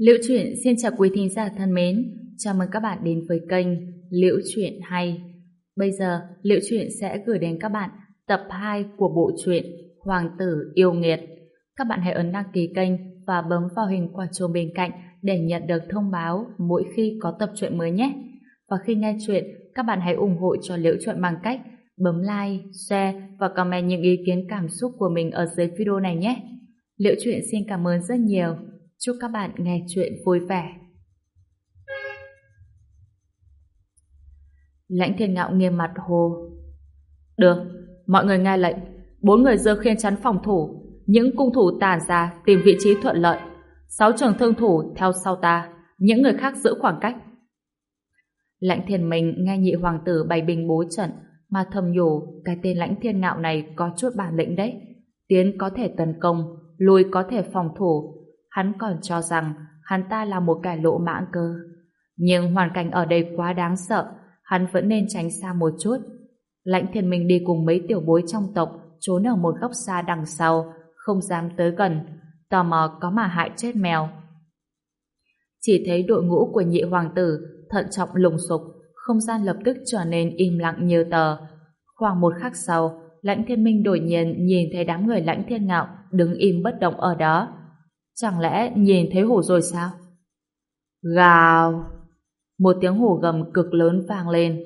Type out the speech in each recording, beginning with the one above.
Liễu truyện xin chào quý thính giả thân mến, chào mừng các bạn đến với kênh Liễu truyện hay. Bây giờ, Liễu truyện sẽ gửi đến các bạn tập 2 của bộ truyện Hoàng tử yêu nghiệt. Các bạn hãy ấn đăng ký kênh và bấm vào hình quả chuông bên cạnh để nhận được thông báo mỗi khi có tập truyện mới nhé. Và khi nghe truyện, các bạn hãy ủng hộ cho Liễu truyện bằng cách bấm like, share và comment những ý kiến cảm xúc của mình ở dưới video này nhé. Liễu truyện xin cảm ơn rất nhiều. Chúc các bạn nghe chuyện vui vẻ. Lãnh thiên ngạo nghiêm mặt hồ. Được, mọi người nghe lệnh. Bốn người dơ khiên chắn phòng thủ. Những cung thủ tản ra tìm vị trí thuận lợi. Sáu trường thương thủ theo sau ta. Những người khác giữ khoảng cách. Lãnh thiên mình nghe nhị hoàng tử bày bình bố trận mà thầm nhủ cái tên lãnh thiên ngạo này có chút bản lĩnh đấy. Tiến có thể tấn công, lùi có thể phòng thủ, hắn còn cho rằng hắn ta là một kẻ lộ mãng cơ. Nhưng hoàn cảnh ở đây quá đáng sợ, hắn vẫn nên tránh xa một chút. Lãnh thiên minh đi cùng mấy tiểu bối trong tộc, trốn ở một góc xa đằng sau, không dám tới gần, tò mò có mà hại chết mèo. Chỉ thấy đội ngũ của nhị hoàng tử thận trọng lùng sục, không gian lập tức trở nên im lặng như tờ. Khoảng một khắc sau, lãnh thiên minh đổi nhiên nhìn thấy đám người lãnh thiên ngạo đứng im bất động ở đó. Chẳng lẽ nhìn thấy hổ rồi sao? Gào! Một tiếng hổ gầm cực lớn vang lên.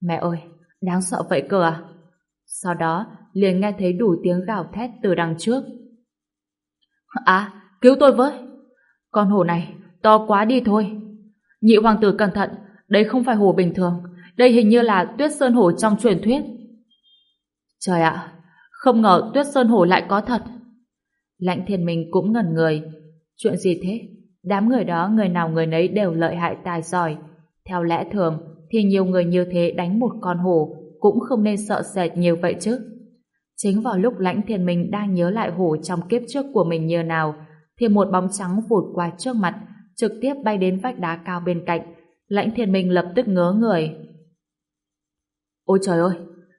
Mẹ ơi, đáng sợ vậy cơ à? Sau đó, liền nghe thấy đủ tiếng gào thét từ đằng trước. À, cứu tôi với! Con hổ này, to quá đi thôi. Nhị hoàng tử cẩn thận, đây không phải hổ bình thường. Đây hình như là tuyết sơn hổ trong truyền thuyết. Trời ạ, không ngờ tuyết sơn hổ lại có thật. Lãnh thiên minh cũng ngẩn người. Chuyện gì thế? Đám người đó, người nào người nấy đều lợi hại tài giỏi. Theo lẽ thường, thì nhiều người như thế đánh một con hổ cũng không nên sợ sệt nhiều vậy chứ. Chính vào lúc lãnh thiên minh đang nhớ lại hổ trong kiếp trước của mình như nào, thì một bóng trắng vụt qua trước mặt, trực tiếp bay đến vách đá cao bên cạnh. Lãnh thiên minh lập tức ngớ người. Ôi trời ơi!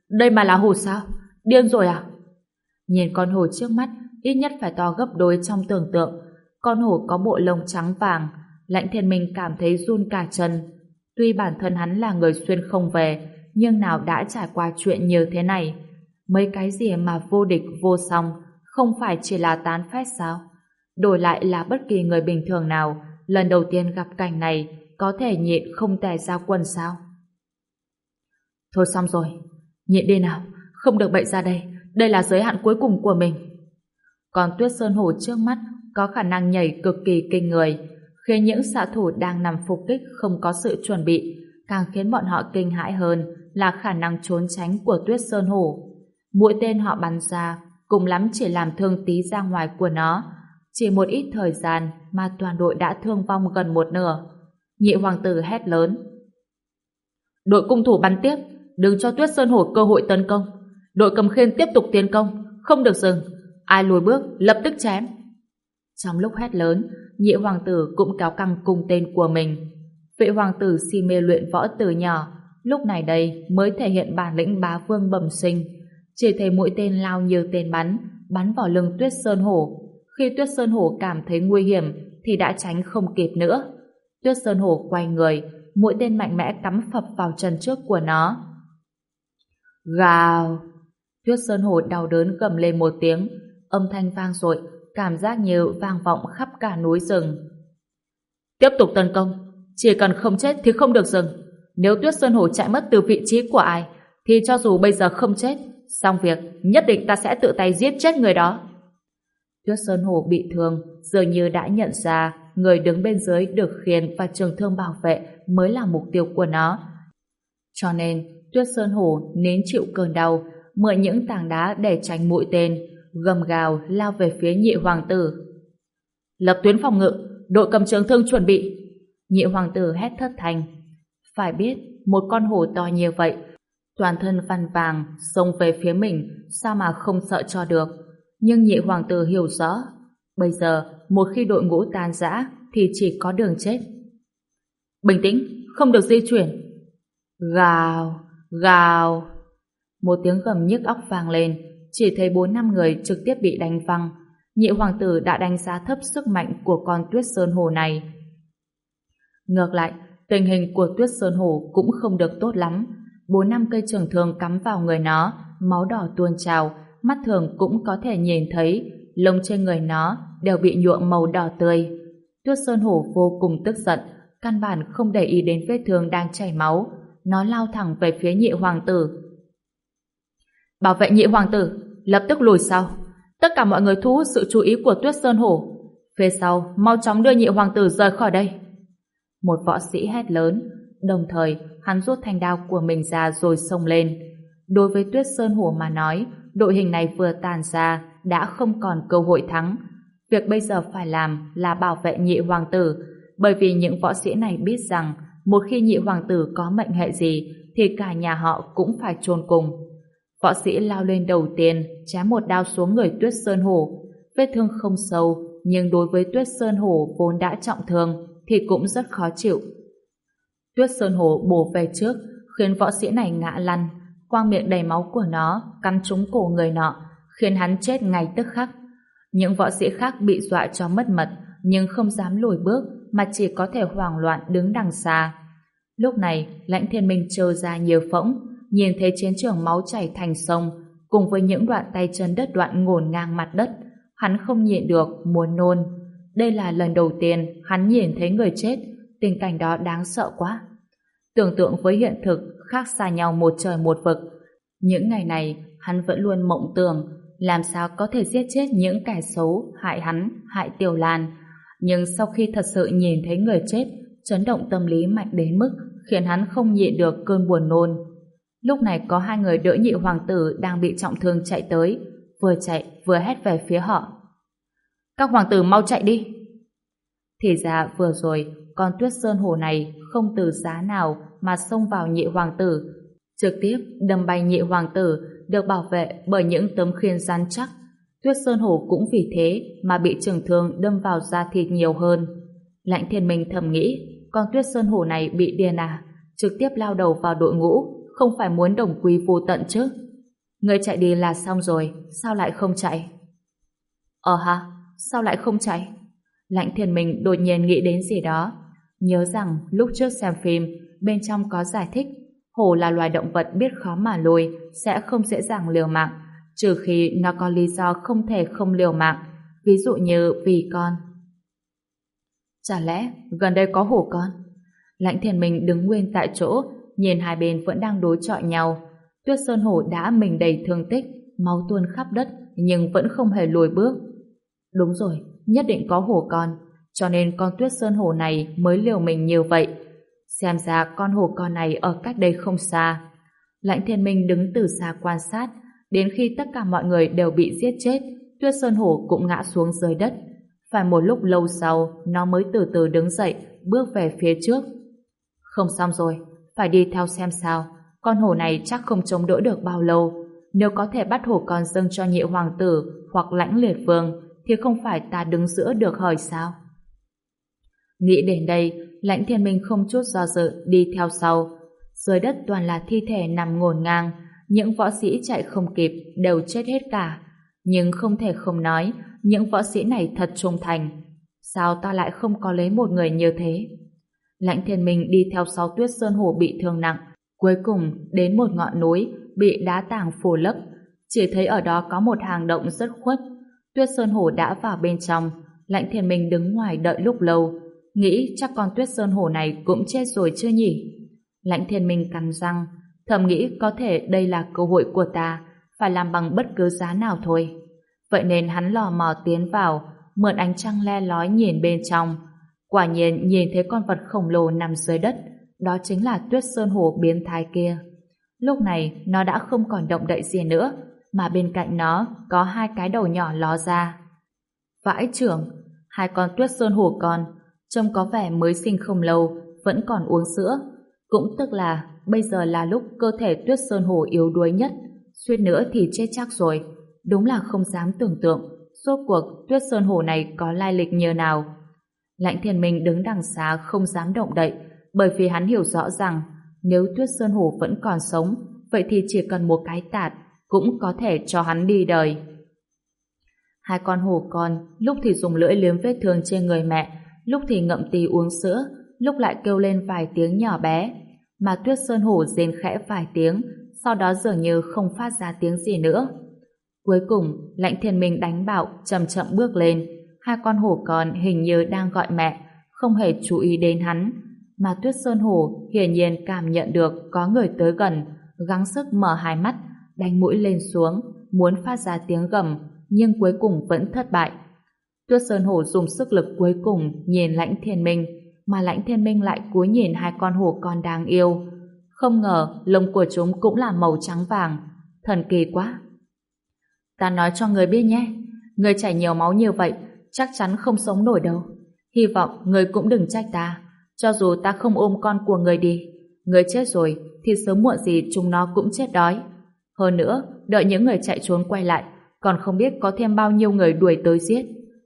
Đây mà là hổ sao? Điên rồi à? Nhìn con hổ trước mắt ít nhất phải to gấp đôi trong tưởng tượng. Con hổ có bộ lông trắng vàng, lãnh thiên minh cảm thấy run cả chân. Tuy bản thân hắn là người xuyên không về, nhưng nào đã trải qua chuyện như thế này. Mấy cái gì mà vô địch vô song, không phải chỉ là tán phét sao? Đổi lại là bất kỳ người bình thường nào, lần đầu tiên gặp cảnh này, có thể nhịn không tè ra quần sao? Thôi xong rồi, nhịn đi nào, không được bậy ra đây, đây là giới hạn cuối cùng của mình. Còn tuyết sơn hổ trước mắt có khả năng nhảy cực kỳ kinh người, khiến những xạ thủ đang nằm phục kích không có sự chuẩn bị, càng khiến bọn họ kinh hãi hơn là khả năng trốn tránh của tuyết sơn hổ. Mũi tên họ bắn ra, cùng lắm chỉ làm thương tí ra ngoài của nó. Chỉ một ít thời gian mà toàn đội đã thương vong gần một nửa. Nhị hoàng tử hét lớn. Đội cung thủ bắn tiếp, đừng cho tuyết sơn hổ cơ hội tấn công. Đội cầm khiên tiếp tục tiến công, không được dừng ai lùi bước lập tức chém. Trong lúc hét lớn, nhị hoàng tử cũng kéo căng cùng tên của mình. Vệ hoàng tử si mê luyện võ từ nhỏ, lúc này đây mới thể hiện bản lĩnh bá vương bẩm sinh. Chỉ thấy mũi tên lao như tên bắn, bắn vào lưng tuyết sơn hổ. Khi tuyết sơn hổ cảm thấy nguy hiểm thì đã tránh không kịp nữa. Tuyết sơn hổ quay người, mũi tên mạnh mẽ cắm phập vào chân trước của nó. Gào! Tuyết sơn hổ đau đớn gầm lên một tiếng, âm thanh vang dội, cảm giác như vang vọng khắp cả núi rừng. Tiếp tục tấn công, chỉ cần không chết thì không được dừng. Nếu Tuyết Sơn Hổ chạy mất từ vị trí của ai, thì cho dù bây giờ không chết, xong việc, nhất định ta sẽ tự tay giết chết người đó. Tuyết Sơn Hổ bị thương, dường như đã nhận ra người đứng bên dưới được khiên và trường thương bảo vệ mới là mục tiêu của nó. Cho nên, Tuyết Sơn Hổ nến chịu cơn đau, mượn những tảng đá để tránh mũi tên, gầm gào lao về phía nhị hoàng tử. Lập tuyến phòng ngự, đội cầm trường thương chuẩn bị. Nhị hoàng tử hét thất thanh. Phải biết, một con hổ to như vậy, toàn thân văn vàng, xông về phía mình, sao mà không sợ cho được. Nhưng nhị hoàng tử hiểu rõ, bây giờ, một khi đội ngũ tan rã, thì chỉ có đường chết. Bình tĩnh, không được di chuyển. Gào, gào. Một tiếng gầm nhức óc vang lên, chỉ thấy bốn năm người trực tiếp bị đánh văng. nhị hoàng tử đã đánh giá thấp sức mạnh của con tuyết sơn hồ này. Ngược lại, tình hình của tuyết sơn hồ cũng không được tốt lắm. Bốn năm cây trường thương cắm vào người nó, máu đỏ tuôn trào, mắt thường cũng có thể nhìn thấy lông trên người nó đều bị nhuộm màu đỏ tươi. Tuyết Sơn Hổ vô cùng tức giận, căn bản không để ý đến vết thương đang chảy máu. Nó lao thẳng về phía nhị hoàng tử. Bảo vệ nhị hoàng tử, lập tức lùi sau. Tất cả mọi người thu hút sự chú ý của Tuyết Sơn Hổ. Phía sau, mau chóng đưa nhị hoàng tử rời khỏi đây. Một võ sĩ hét lớn, đồng thời hắn rút thanh đao của mình ra rồi xông lên. Đối với Tuyết Sơn Hổ mà nói, đội hình này vừa tàn ra đã không còn cơ hội thắng. Việc bây giờ phải làm là bảo vệ nhị hoàng tử, bởi vì những võ sĩ này biết rằng một khi nhị hoàng tử có mệnh hệ gì thì cả nhà họ cũng phải chôn cùng. Võ sĩ lao lên đầu tiên, chém một đao xuống người Tuyết Sơn Hổ. Vết thương không sâu, nhưng đối với Tuyết Sơn Hổ vốn đã trọng thương thì cũng rất khó chịu. Tuyết Sơn Hổ bổ về trước, khiến võ sĩ này ngã lăn, quang miệng đầy máu của nó cắn trúng cổ người nọ, khiến hắn chết ngay tức khắc. Những võ sĩ khác bị dọa cho mất mật, nhưng không dám lùi bước, mà chỉ có thể hoảng loạn đứng đằng xa. Lúc này, lãnh thiên minh trơ ra nhiều phỗng, nhìn thấy chiến trường máu chảy thành sông, cùng với những đoạn tay chân đất đoạn ngổn ngang mặt đất, hắn không nhịn được, muốn nôn. Đây là lần đầu tiên hắn nhìn thấy người chết, tình cảnh đó đáng sợ quá. Tưởng tượng với hiện thực khác xa nhau một trời một vực. Những ngày này, hắn vẫn luôn mộng tưởng làm sao có thể giết chết những kẻ xấu hại hắn, hại Tiểu Lan. Nhưng sau khi thật sự nhìn thấy người chết, chấn động tâm lý mạnh đến mức khiến hắn không nhịn được cơn buồn nôn. Lúc này có hai người đỡ nhị hoàng tử đang bị trọng thương chạy tới, vừa chạy vừa hét về phía họ. Các hoàng tử mau chạy đi! Thì ra vừa rồi, con tuyết sơn hồ này không từ giá nào mà xông vào nhị hoàng tử, trực tiếp đâm bay nhị hoàng tử được bảo vệ bởi những tấm khiên rắn chắc. Tuyết Sơn Hổ cũng vì thế mà bị trường thương đâm vào da thịt nhiều hơn. Lãnh thiên minh thầm nghĩ, con Tuyết Sơn Hổ này bị điên à, trực tiếp lao đầu vào đội ngũ, không phải muốn đồng quy vô tận chứ. Người chạy đi là xong rồi, sao lại không chạy? Ờ ha, sao lại không chạy? Lãnh thiên mình đột nhiên nghĩ đến gì đó. Nhớ rằng lúc trước xem phim, bên trong có giải thích hổ là loài động vật biết khó mà lùi, sẽ không dễ dàng liều mạng, trừ khi nó có lý do không thể không liều mạng, ví dụ như vì con. Chả lẽ gần đây có hổ con? Lãnh thiền mình đứng nguyên tại chỗ, nhìn hai bên vẫn đang đối chọi nhau. Tuyết Sơn Hổ đã mình đầy thương tích, máu tuôn khắp đất, nhưng vẫn không hề lùi bước. Đúng rồi, nhất định có hổ con, cho nên con Tuyết Sơn Hổ này mới liều mình như vậy. Xem ra con hổ con này ở cách đây không xa. Lãnh thiên minh đứng từ xa quan sát, đến khi tất cả mọi người đều bị giết chết, tuyết sơn hổ cũng ngã xuống dưới đất. Phải một lúc lâu sau, nó mới từ từ đứng dậy, bước về phía trước. Không xong rồi, phải đi theo xem sao. Con hổ này chắc không chống đỡ được bao lâu. Nếu có thể bắt hổ con dâng cho nhị hoàng tử hoặc lãnh liệt vương, thì không phải ta đứng giữa được hỏi sao? Nghĩ đến đây, lãnh thiên minh không chút do dự đi theo sau. Dưới đất toàn là thi thể nằm ngổn ngang, những võ sĩ chạy không kịp đều chết hết cả. Nhưng không thể không nói, những võ sĩ này thật trung thành. Sao ta lại không có lấy một người như thế? Lãnh thiên minh đi theo sau tuyết sơn hồ bị thương nặng, cuối cùng đến một ngọn núi bị đá tảng phủ lấp. Chỉ thấy ở đó có một hàng động rất khuất. Tuyết sơn hồ đã vào bên trong, lãnh thiên minh đứng ngoài đợi lúc lâu, nghĩ chắc con tuyết sơn hổ này cũng chết rồi chưa nhỉ? Lãnh thiên minh cắn răng, thầm nghĩ có thể đây là cơ hội của ta, phải làm bằng bất cứ giá nào thôi. Vậy nên hắn lò mò tiến vào, mượn ánh trăng le lói nhìn bên trong. Quả nhiên nhìn thấy con vật khổng lồ nằm dưới đất, đó chính là tuyết sơn hổ biến thái kia. Lúc này nó đã không còn động đậy gì nữa, mà bên cạnh nó có hai cái đầu nhỏ ló ra. Vãi trưởng, hai con tuyết sơn hổ con trông có vẻ mới sinh không lâu, vẫn còn uống sữa. Cũng tức là bây giờ là lúc cơ thể tuyết sơn hồ yếu đuối nhất, suýt nữa thì chết chắc rồi. Đúng là không dám tưởng tượng, suốt cuộc tuyết sơn hồ này có lai lịch như nào. Lãnh thiên minh đứng đằng xa không dám động đậy, bởi vì hắn hiểu rõ rằng nếu tuyết sơn hổ vẫn còn sống, vậy thì chỉ cần một cái tạt cũng có thể cho hắn đi đời. Hai con hổ con lúc thì dùng lưỡi liếm vết thương trên người mẹ, lúc thì ngậm tì uống sữa, lúc lại kêu lên vài tiếng nhỏ bé. Mà Tuyết Sơn Hổ rên khẽ vài tiếng, sau đó dường như không phát ra tiếng gì nữa. Cuối cùng, lãnh thiên minh đánh bạo, chậm chậm bước lên. Hai con hổ con hình như đang gọi mẹ, không hề chú ý đến hắn. Mà Tuyết Sơn Hổ hiển nhiên cảm nhận được có người tới gần, gắng sức mở hai mắt, đánh mũi lên xuống, muốn phát ra tiếng gầm, nhưng cuối cùng vẫn thất bại. Tuyết Sơn Hổ dùng sức lực cuối cùng nhìn lãnh thiên minh, mà lãnh thiên minh lại cúi nhìn hai con hổ con đáng yêu. Không ngờ lông của chúng cũng là màu trắng vàng. Thần kỳ quá. Ta nói cho người biết nhé, người chảy nhiều máu như vậy, chắc chắn không sống nổi đâu. Hy vọng người cũng đừng trách ta, cho dù ta không ôm con của người đi. Người chết rồi, thì sớm muộn gì chúng nó cũng chết đói. Hơn nữa, đợi những người chạy trốn quay lại, còn không biết có thêm bao nhiêu người đuổi tới giết.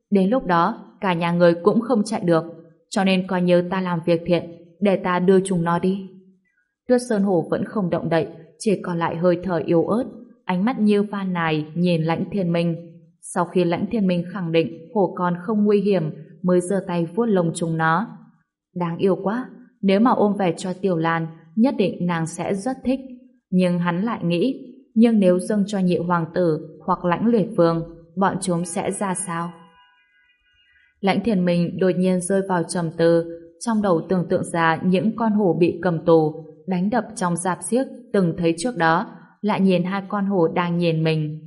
Đến lúc đó, cả nhà người cũng không chạy được, cho nên coi như ta làm việc thiện, để ta đưa chúng nó đi. Tuyết Sơn Hổ vẫn không động đậy, chỉ còn lại hơi thở yếu ớt, ánh mắt như van nài nhìn lãnh thiên minh. Sau khi lãnh thiên minh khẳng định hổ con không nguy hiểm, mới giơ tay vuốt lông chúng nó. Đáng yêu quá, nếu mà ôm về cho Tiểu Lan, nhất định nàng sẽ rất thích. Nhưng hắn lại nghĩ, nhưng nếu dâng cho nhị hoàng tử hoặc lãnh liệt vương, bọn chúng sẽ ra sao? Lãnh thiền mình đột nhiên rơi vào trầm tư, trong đầu tưởng tượng ra những con hổ bị cầm tù, đánh đập trong giạp xiếc từng thấy trước đó, lại nhìn hai con hổ đang nhìn mình.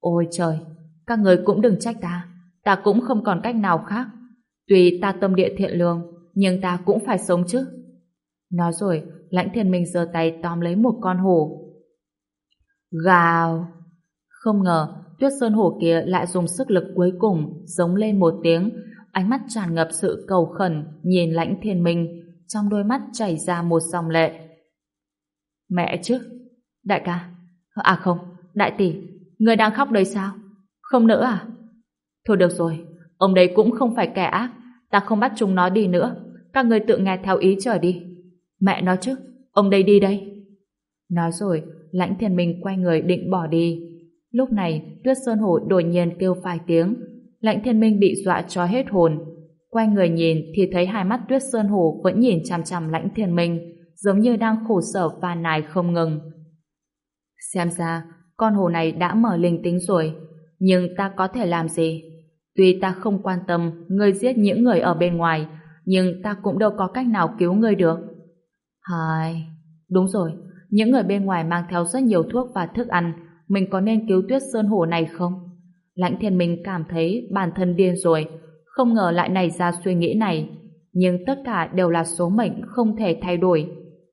Ôi trời, các người cũng đừng trách ta, ta cũng không còn cách nào khác. Tuy ta tâm địa thiện lương, nhưng ta cũng phải sống chứ. Nói rồi, lãnh thiên minh giơ tay tóm lấy một con hổ. Gào! Không ngờ, tuyết sơn hổ kia lại dùng sức lực cuối cùng, giống lên một tiếng, ánh mắt tràn ngập sự cầu khẩn, nhìn lãnh thiên minh, trong đôi mắt chảy ra một dòng lệ. Mẹ chứ? Đại ca? À không, đại tỷ, người đang khóc đây sao? Không nữa à? Thôi được rồi, ông đấy cũng không phải kẻ ác, ta không bắt chúng nó đi nữa, các người tự nghe theo ý trở đi. Mẹ nó chứ, ông đây đi đây. Nói rồi, lãnh thiên minh quay người định bỏ đi. Lúc này, tuyết sơn hổ đột nhiên kêu vài tiếng. Lãnh thiên minh bị dọa cho hết hồn. Quay người nhìn thì thấy hai mắt tuyết sơn hổ vẫn nhìn chằm chằm lãnh thiên minh, giống như đang khổ sở và nài không ngừng. Xem ra, con hồ này đã mở linh tính rồi, nhưng ta có thể làm gì? Tuy ta không quan tâm ngươi giết những người ở bên ngoài, nhưng ta cũng đâu có cách nào cứu ngươi được. Hai, đúng rồi, những người bên ngoài mang theo rất nhiều thuốc và thức ăn, mình có nên cứu tuyết sơn hổ này không? Lãnh thiên minh cảm thấy bản thân điên rồi, không ngờ lại nảy ra suy nghĩ này. Nhưng tất cả đều là số mệnh không thể thay đổi.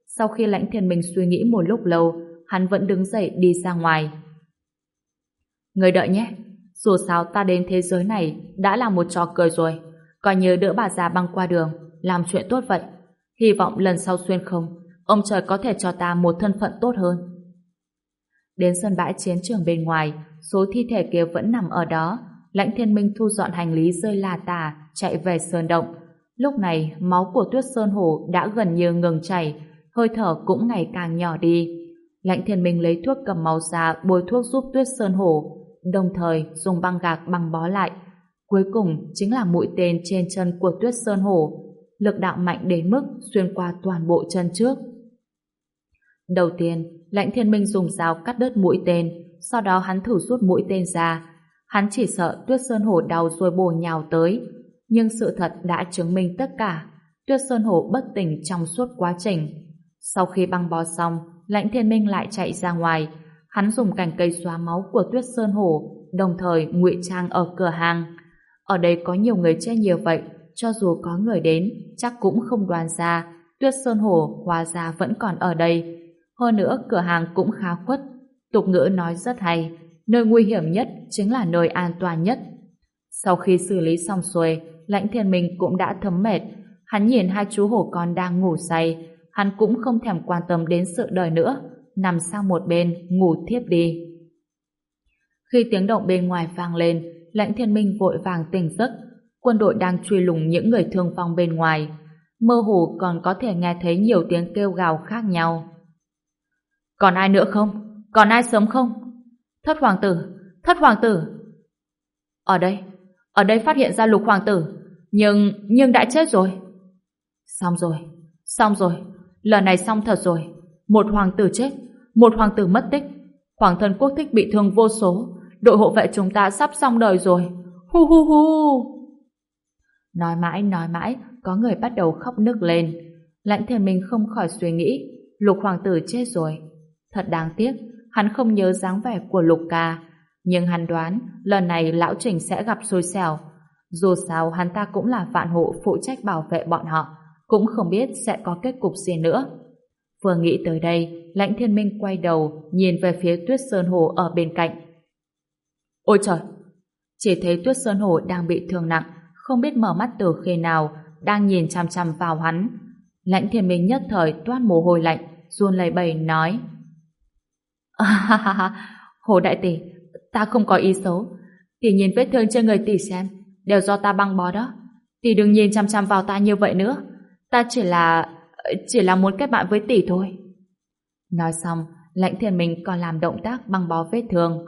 Sau khi lãnh thiên minh suy nghĩ một lúc lâu, hắn vẫn đứng dậy đi ra ngoài. Người đợi nhé, dù sao ta đến thế giới này đã là một trò cười rồi, coi như đỡ bà già băng qua đường, làm chuyện tốt vậy. Hy vọng lần sau xuyên không, ông trời có thể cho ta một thân phận tốt hơn. Đến sân bãi chiến trường bên ngoài, số thi thể kia vẫn nằm ở đó. Lãnh thiên minh thu dọn hành lý rơi là tà, chạy về sơn động. Lúc này, máu của tuyết sơn hổ đã gần như ngừng chảy, hơi thở cũng ngày càng nhỏ đi. Lãnh thiên minh lấy thuốc cầm màu xà bôi thuốc giúp tuyết sơn hổ, đồng thời dùng băng gạc băng bó lại. Cuối cùng chính là mũi tên trên chân của tuyết sơn hổ, lực đạo mạnh đến mức xuyên qua toàn bộ chân trước. Đầu tiên, lãnh thiên minh dùng dao cắt đứt mũi tên, sau đó hắn thử rút mũi tên ra. Hắn chỉ sợ tuyết sơn hổ đau rồi bổ nhào tới, nhưng sự thật đã chứng minh tất cả. Tuyết sơn hổ bất tỉnh trong suốt quá trình. Sau khi băng bó xong, lãnh thiên minh lại chạy ra ngoài, hắn dùng cành cây xóa máu của tuyết sơn hổ, đồng thời ngụy trang ở cửa hàng. Ở đây có nhiều người che nhiều vậy, cho dù có người đến, chắc cũng không đoán ra, tuyết sơn hổ hóa ra vẫn còn ở đây. Hơn nữa, cửa hàng cũng khá khuất. Tục ngữ nói rất hay, nơi nguy hiểm nhất chính là nơi an toàn nhất. Sau khi xử lý xong xuôi, lãnh thiên minh cũng đã thấm mệt. Hắn nhìn hai chú hổ con đang ngủ say, hắn cũng không thèm quan tâm đến sự đời nữa, nằm sang một bên, ngủ thiếp đi. Khi tiếng động bên ngoài vang lên, lãnh thiên minh vội vàng tỉnh giấc, quân đội đang truy lùng những người thương vong bên ngoài. Mơ hồ còn có thể nghe thấy nhiều tiếng kêu gào khác nhau. Còn ai nữa không? Còn ai sống không? Thất hoàng tử! Thất hoàng tử! Ở đây, ở đây phát hiện ra lục hoàng tử, nhưng, nhưng đã chết rồi. Xong rồi, xong rồi, lần này xong thật rồi. Một hoàng tử chết, một hoàng tử mất tích, hoàng thân quốc thích bị thương vô số, đội hộ vệ chúng ta sắp xong đời rồi. Hu hu hu! Nói mãi, nói mãi, có người bắt đầu khóc nức lên. Lãnh thiên minh không khỏi suy nghĩ, lục hoàng tử chết rồi. Thật đáng tiếc, hắn không nhớ dáng vẻ của lục ca, nhưng hắn đoán lần này lão trình sẽ gặp xui xẻo. Dù sao hắn ta cũng là vạn hộ phụ trách bảo vệ bọn họ, cũng không biết sẽ có kết cục gì nữa. Vừa nghĩ tới đây, lãnh thiên minh quay đầu, nhìn về phía tuyết sơn hồ ở bên cạnh. Ôi trời! Chỉ thấy tuyết sơn hồ đang bị thương nặng, không biết mở mắt từ khi nào, đang nhìn chăm chăm vào hắn. Lãnh thiên minh nhất thời toát mồ hôi lạnh, run lẩy bẩy nói. Ha ha ha, hồ đại tỷ, ta không có ý xấu. Tỷ nhìn vết thương trên người tỷ xem, đều do ta băng bó đó. Tỷ đừng nhìn chăm chăm vào ta như vậy nữa. Ta chỉ là... Ờ, chỉ là muốn kết bạn với tỷ thôi. Nói xong, lãnh thiên minh còn làm động tác băng bó vết thương.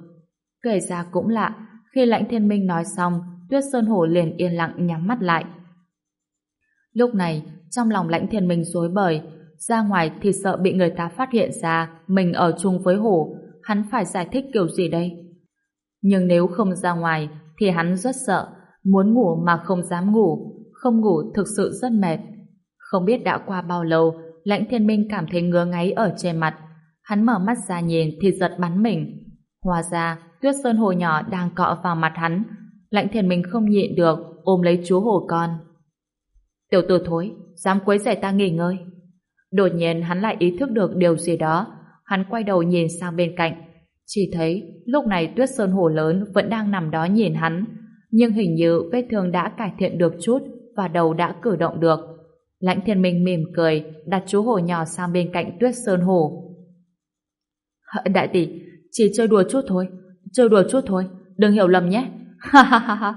Kể ra cũng lạ, khi lãnh thiên minh nói xong, tuyết sơn hổ liền yên lặng nhắm mắt lại. Lúc này, trong lòng lãnh thiên minh rối bời, ra ngoài thì sợ bị người ta phát hiện ra mình ở chung với hổ, hắn phải giải thích kiểu gì đây? Nhưng nếu không ra ngoài thì hắn rất sợ, muốn ngủ mà không dám ngủ, không ngủ thực sự rất mệt. Không biết đã qua bao lâu, lãnh thiên minh cảm thấy ngứa ngáy ở trên mặt. Hắn mở mắt ra nhìn thì giật bắn mình. Hóa ra, tuyết sơn hồ nhỏ đang cọ vào mặt hắn. Lãnh thiên minh không nhịn được, ôm lấy chú hồ con. Tiểu tử thối, dám quấy rầy ta nghỉ ngơi. Đột nhiên hắn lại ý thức được điều gì đó. Hắn quay đầu nhìn sang bên cạnh. Chỉ thấy lúc này tuyết sơn hồ lớn vẫn đang nằm đó nhìn hắn. Nhưng hình như vết thương đã cải thiện được chút và đầu đã cử động được. Lãnh thiên minh mỉm cười đặt chú hổ nhỏ sang bên cạnh tuyết sơn hồ. Đại tỷ, chỉ chơi đùa chút thôi. Chơi đùa chút thôi. Đừng hiểu lầm nhé. Ha ha ha ha.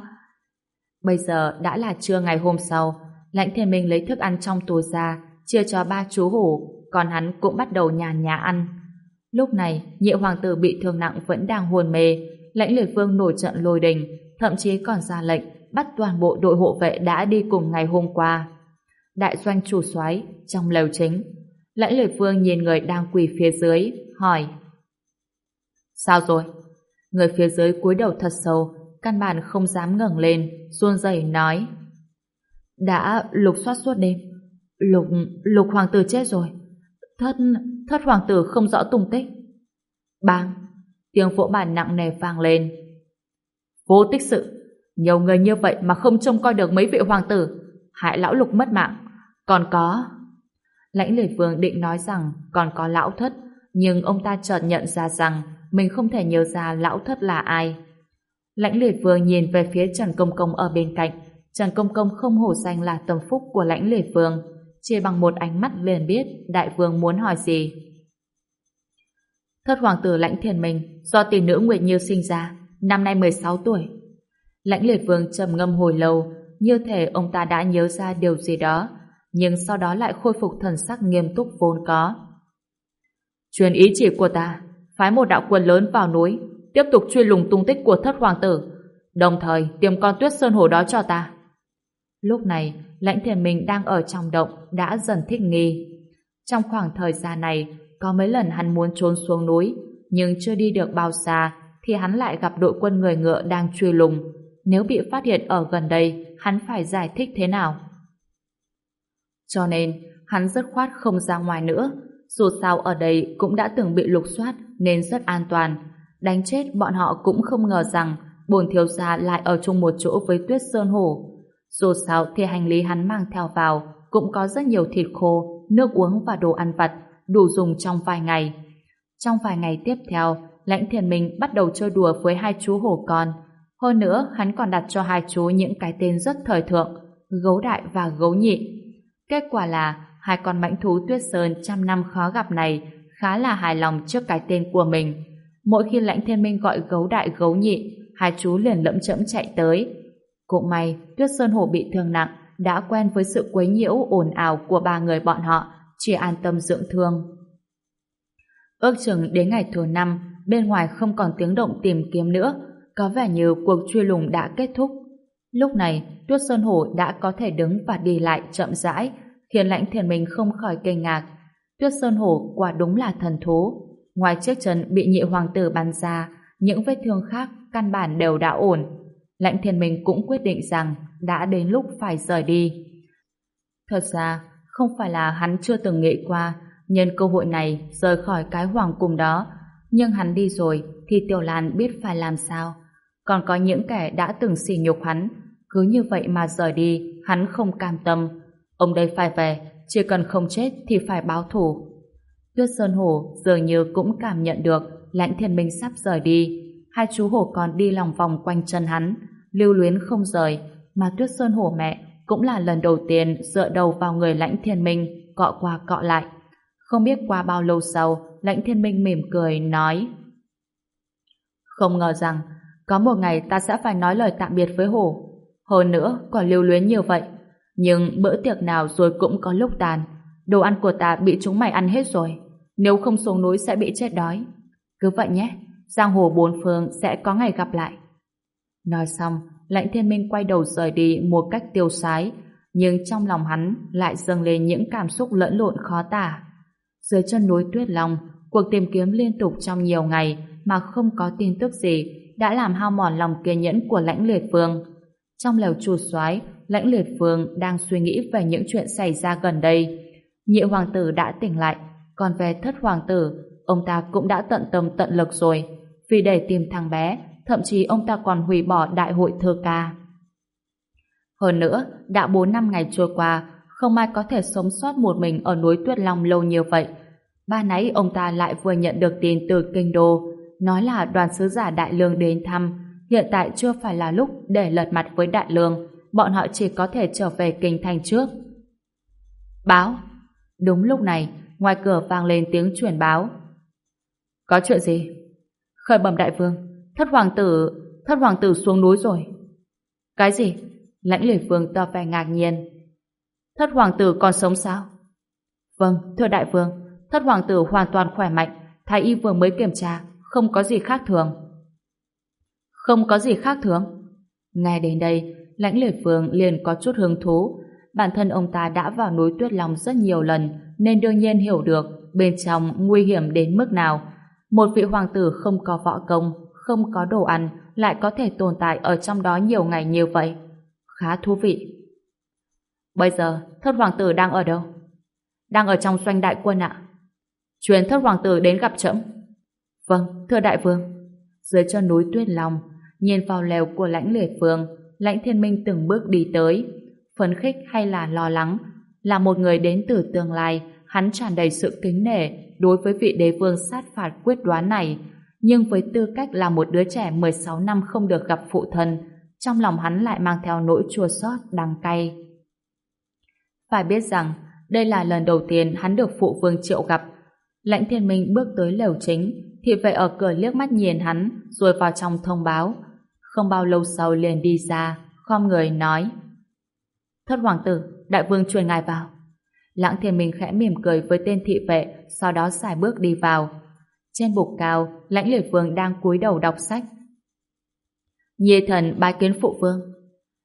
Bây giờ đã là trưa ngày hôm sau. Lãnh thiên minh lấy thức ăn trong túi ra chia cho ba chú hổ, còn hắn cũng bắt đầu nhàn nhã ăn. Lúc này, nhị hoàng tử bị thương nặng vẫn đang hôn mê, lãnh liệt vương nổi trận lôi đình, thậm chí còn ra lệnh bắt toàn bộ đội hộ vệ đã đi cùng ngày hôm qua. Đại doanh chủ soái trong lều chính, lãnh lệ phương nhìn người đang quỳ phía dưới, hỏi Sao rồi? Người phía dưới cúi đầu thật sâu, căn bản không dám ngẩng lên, run rẩy nói Đã lục soát suốt đêm, Lục, lục hoàng tử chết rồi. Thất, thất hoàng tử không rõ tung tích. Bang, tiếng vỗ bàn nặng nề vang lên. Vô tích sự, nhiều người như vậy mà không trông coi được mấy vị hoàng tử, hại lão lục mất mạng. Còn có... Lãnh lệ vương định nói rằng còn có lão thất, nhưng ông ta chợt nhận ra rằng mình không thể nhớ ra lão thất là ai. Lãnh liệt vương nhìn về phía Trần Công Công ở bên cạnh. Trần Công Công không hổ danh là tâm phúc của lãnh liệt vương chỉ bằng một ánh mắt liền biết đại vương muốn hỏi gì. Thất hoàng tử lãnh thiền mình do tỷ nữ Nguyệt Như sinh ra, năm nay 16 tuổi. Lãnh liệt vương trầm ngâm hồi lâu, như thể ông ta đã nhớ ra điều gì đó, nhưng sau đó lại khôi phục thần sắc nghiêm túc vốn có. Truyền ý chỉ của ta, phái một đạo quân lớn vào núi, tiếp tục truy lùng tung tích của thất hoàng tử, đồng thời tìm con tuyết sơn hồ đó cho ta. Lúc này, lãnh thiền mình đang ở trong động đã dần thích nghi. Trong khoảng thời gian này, có mấy lần hắn muốn trốn xuống núi, nhưng chưa đi được bao xa thì hắn lại gặp đội quân người ngựa đang truy lùng. Nếu bị phát hiện ở gần đây, hắn phải giải thích thế nào? Cho nên, hắn rất khoát không ra ngoài nữa. Dù sao ở đây cũng đã từng bị lục soát nên rất an toàn. Đánh chết bọn họ cũng không ngờ rằng bồn thiếu gia lại ở chung một chỗ với tuyết sơn hổ. Dù sao thì hành lý hắn mang theo vào cũng có rất nhiều thịt khô, nước uống và đồ ăn vặt đủ dùng trong vài ngày. Trong vài ngày tiếp theo, Lãnh Thiền mình bắt đầu chơi đùa với hai chú hổ con. Hơn nữa, hắn còn đặt cho hai chú những cái tên rất thời thượng, gấu đại và gấu nhị. Kết quả là hai con mãnh thú tuyết sơn trăm năm khó gặp này khá là hài lòng trước cái tên của mình. Mỗi khi Lãnh Thiên Minh gọi gấu đại gấu nhị, hai chú liền lẫm chẫm chạy tới, cũng may, Tuyết Sơn Hổ bị thương nặng, đã quen với sự quấy nhiễu ồn ào của ba người bọn họ, chỉ an tâm dưỡng thương. Ước chừng đến ngày thứ năm, bên ngoài không còn tiếng động tìm kiếm nữa có vẻ như cuộc truy lùng đã kết thúc. Lúc này, Tuyết Sơn Hổ đã có thể đứng và đi lại chậm rãi, khiến lãnh thiền mình không khỏi kinh ngạc. Tuyết Sơn Hổ quả đúng là thần thú. Ngoài chiếc chân bị nhị hoàng tử bắn ra, những vết thương khác căn bản đều đã ổn. Lãnh thiền mình cũng quyết định rằng đã đến lúc phải rời đi. Thật ra, không phải là hắn chưa từng nghĩ qua nhân cơ hội này rời khỏi cái hoàng cung đó, nhưng hắn đi rồi thì Tiểu Lan biết phải làm sao. Còn có những kẻ đã từng xỉ nhục hắn, cứ như vậy mà rời đi, hắn không cam tâm. Ông đây phải về, chỉ cần không chết thì phải báo thù. Tuyết Sơn Hổ dường như cũng cảm nhận được lãnh thiên minh sắp rời đi. Hai chú hổ còn đi lòng vòng quanh chân hắn, lưu luyến không rời, mà Tuyết Sơn Hổ mẹ cũng là lần đầu tiên dựa đầu vào người lãnh thiên minh, cọ qua cọ lại. Không biết qua bao lâu sau, lãnh thiên minh mỉm cười, nói Không ngờ rằng, có một ngày ta sẽ phải nói lời tạm biệt với hổ. Hơn nữa, còn lưu luyến như vậy. Nhưng bữa tiệc nào rồi cũng có lúc tàn. Đồ ăn của ta bị chúng mày ăn hết rồi. Nếu không xuống núi sẽ bị chết đói. Cứ vậy nhé, giang hồ bốn phương sẽ có ngày gặp lại. Nói xong, lãnh thiên minh quay đầu rời đi một cách tiêu sái, nhưng trong lòng hắn lại dâng lên những cảm xúc lẫn lộn khó tả. Dưới chân núi Tuyết Long, cuộc tìm kiếm liên tục trong nhiều ngày mà không có tin tức gì đã làm hao mòn lòng kiên nhẫn của lãnh liệt vương. Trong lều chùa soái lãnh liệt vương đang suy nghĩ về những chuyện xảy ra gần đây. Nhị hoàng tử đã tỉnh lại, còn về thất hoàng tử, ông ta cũng đã tận tâm tận lực rồi. Vì để tìm thằng bé, thậm chí ông ta còn hủy bỏ đại hội thơ ca. Hơn nữa, đã 4 năm ngày trôi qua, không ai có thể sống sót một mình ở núi Tuyết Long lâu như vậy. Ba nãy ông ta lại vừa nhận được tin từ kinh đô, nói là đoàn sứ giả Đại Lương đến thăm, hiện tại chưa phải là lúc để lật mặt với Đại Lương, bọn họ chỉ có thể trở về kinh thành trước. Báo! Đúng lúc này, ngoài cửa vang lên tiếng truyền báo. Có chuyện gì? Khởi bẩm đại vương, thất hoàng tử, thất hoàng tử xuống núi rồi. Cái gì? Lãnh lễ vương to vẻ ngạc nhiên. Thất hoàng tử còn sống sao? Vâng, thưa đại vương, thất hoàng tử hoàn toàn khỏe mạnh, thái y vừa mới kiểm tra, không có gì khác thường. Không có gì khác thường? Nghe đến đây, lãnh lệ phương liền có chút hứng thú. Bản thân ông ta đã vào núi Tuyết Long rất nhiều lần, nên đương nhiên hiểu được bên trong nguy hiểm đến mức nào. Một vị hoàng tử không có võ công, không có đồ ăn, lại có thể tồn tại ở trong đó nhiều ngày như vậy. Khá thú vị. Bây giờ, thất hoàng tử đang ở đâu? Đang ở trong doanh đại quân ạ. Truyền thất hoàng tử đến gặp trẫm. Vâng, thưa đại vương. Dưới chân núi Tuyết Long, nhìn vào lều của lãnh liệt vương, lãnh thiên minh từng bước đi tới. Phấn khích hay là lo lắng, là một người đến từ tương lai, hắn tràn đầy sự kính nể đối với vị đế vương sát phạt quyết đoán này. Nhưng với tư cách là một đứa trẻ 16 năm không được gặp phụ thân, trong lòng hắn lại mang theo nỗi chua xót đắng cay. Phải biết rằng, đây là lần đầu tiên hắn được phụ vương triệu gặp. Lãnh thiên minh bước tới lều chính, thì vệ ở cửa liếc mắt nhìn hắn, rồi vào trong thông báo. Không bao lâu sau liền đi ra, khom người nói. Thất hoàng tử, đại vương truyền ngài vào. Lãng thiên minh khẽ mỉm cười với tên thị vệ, sau đó xài bước đi vào. Trên bục cao, lãnh liệt vương đang cúi đầu đọc sách. Nhi thần bái kiến phụ vương.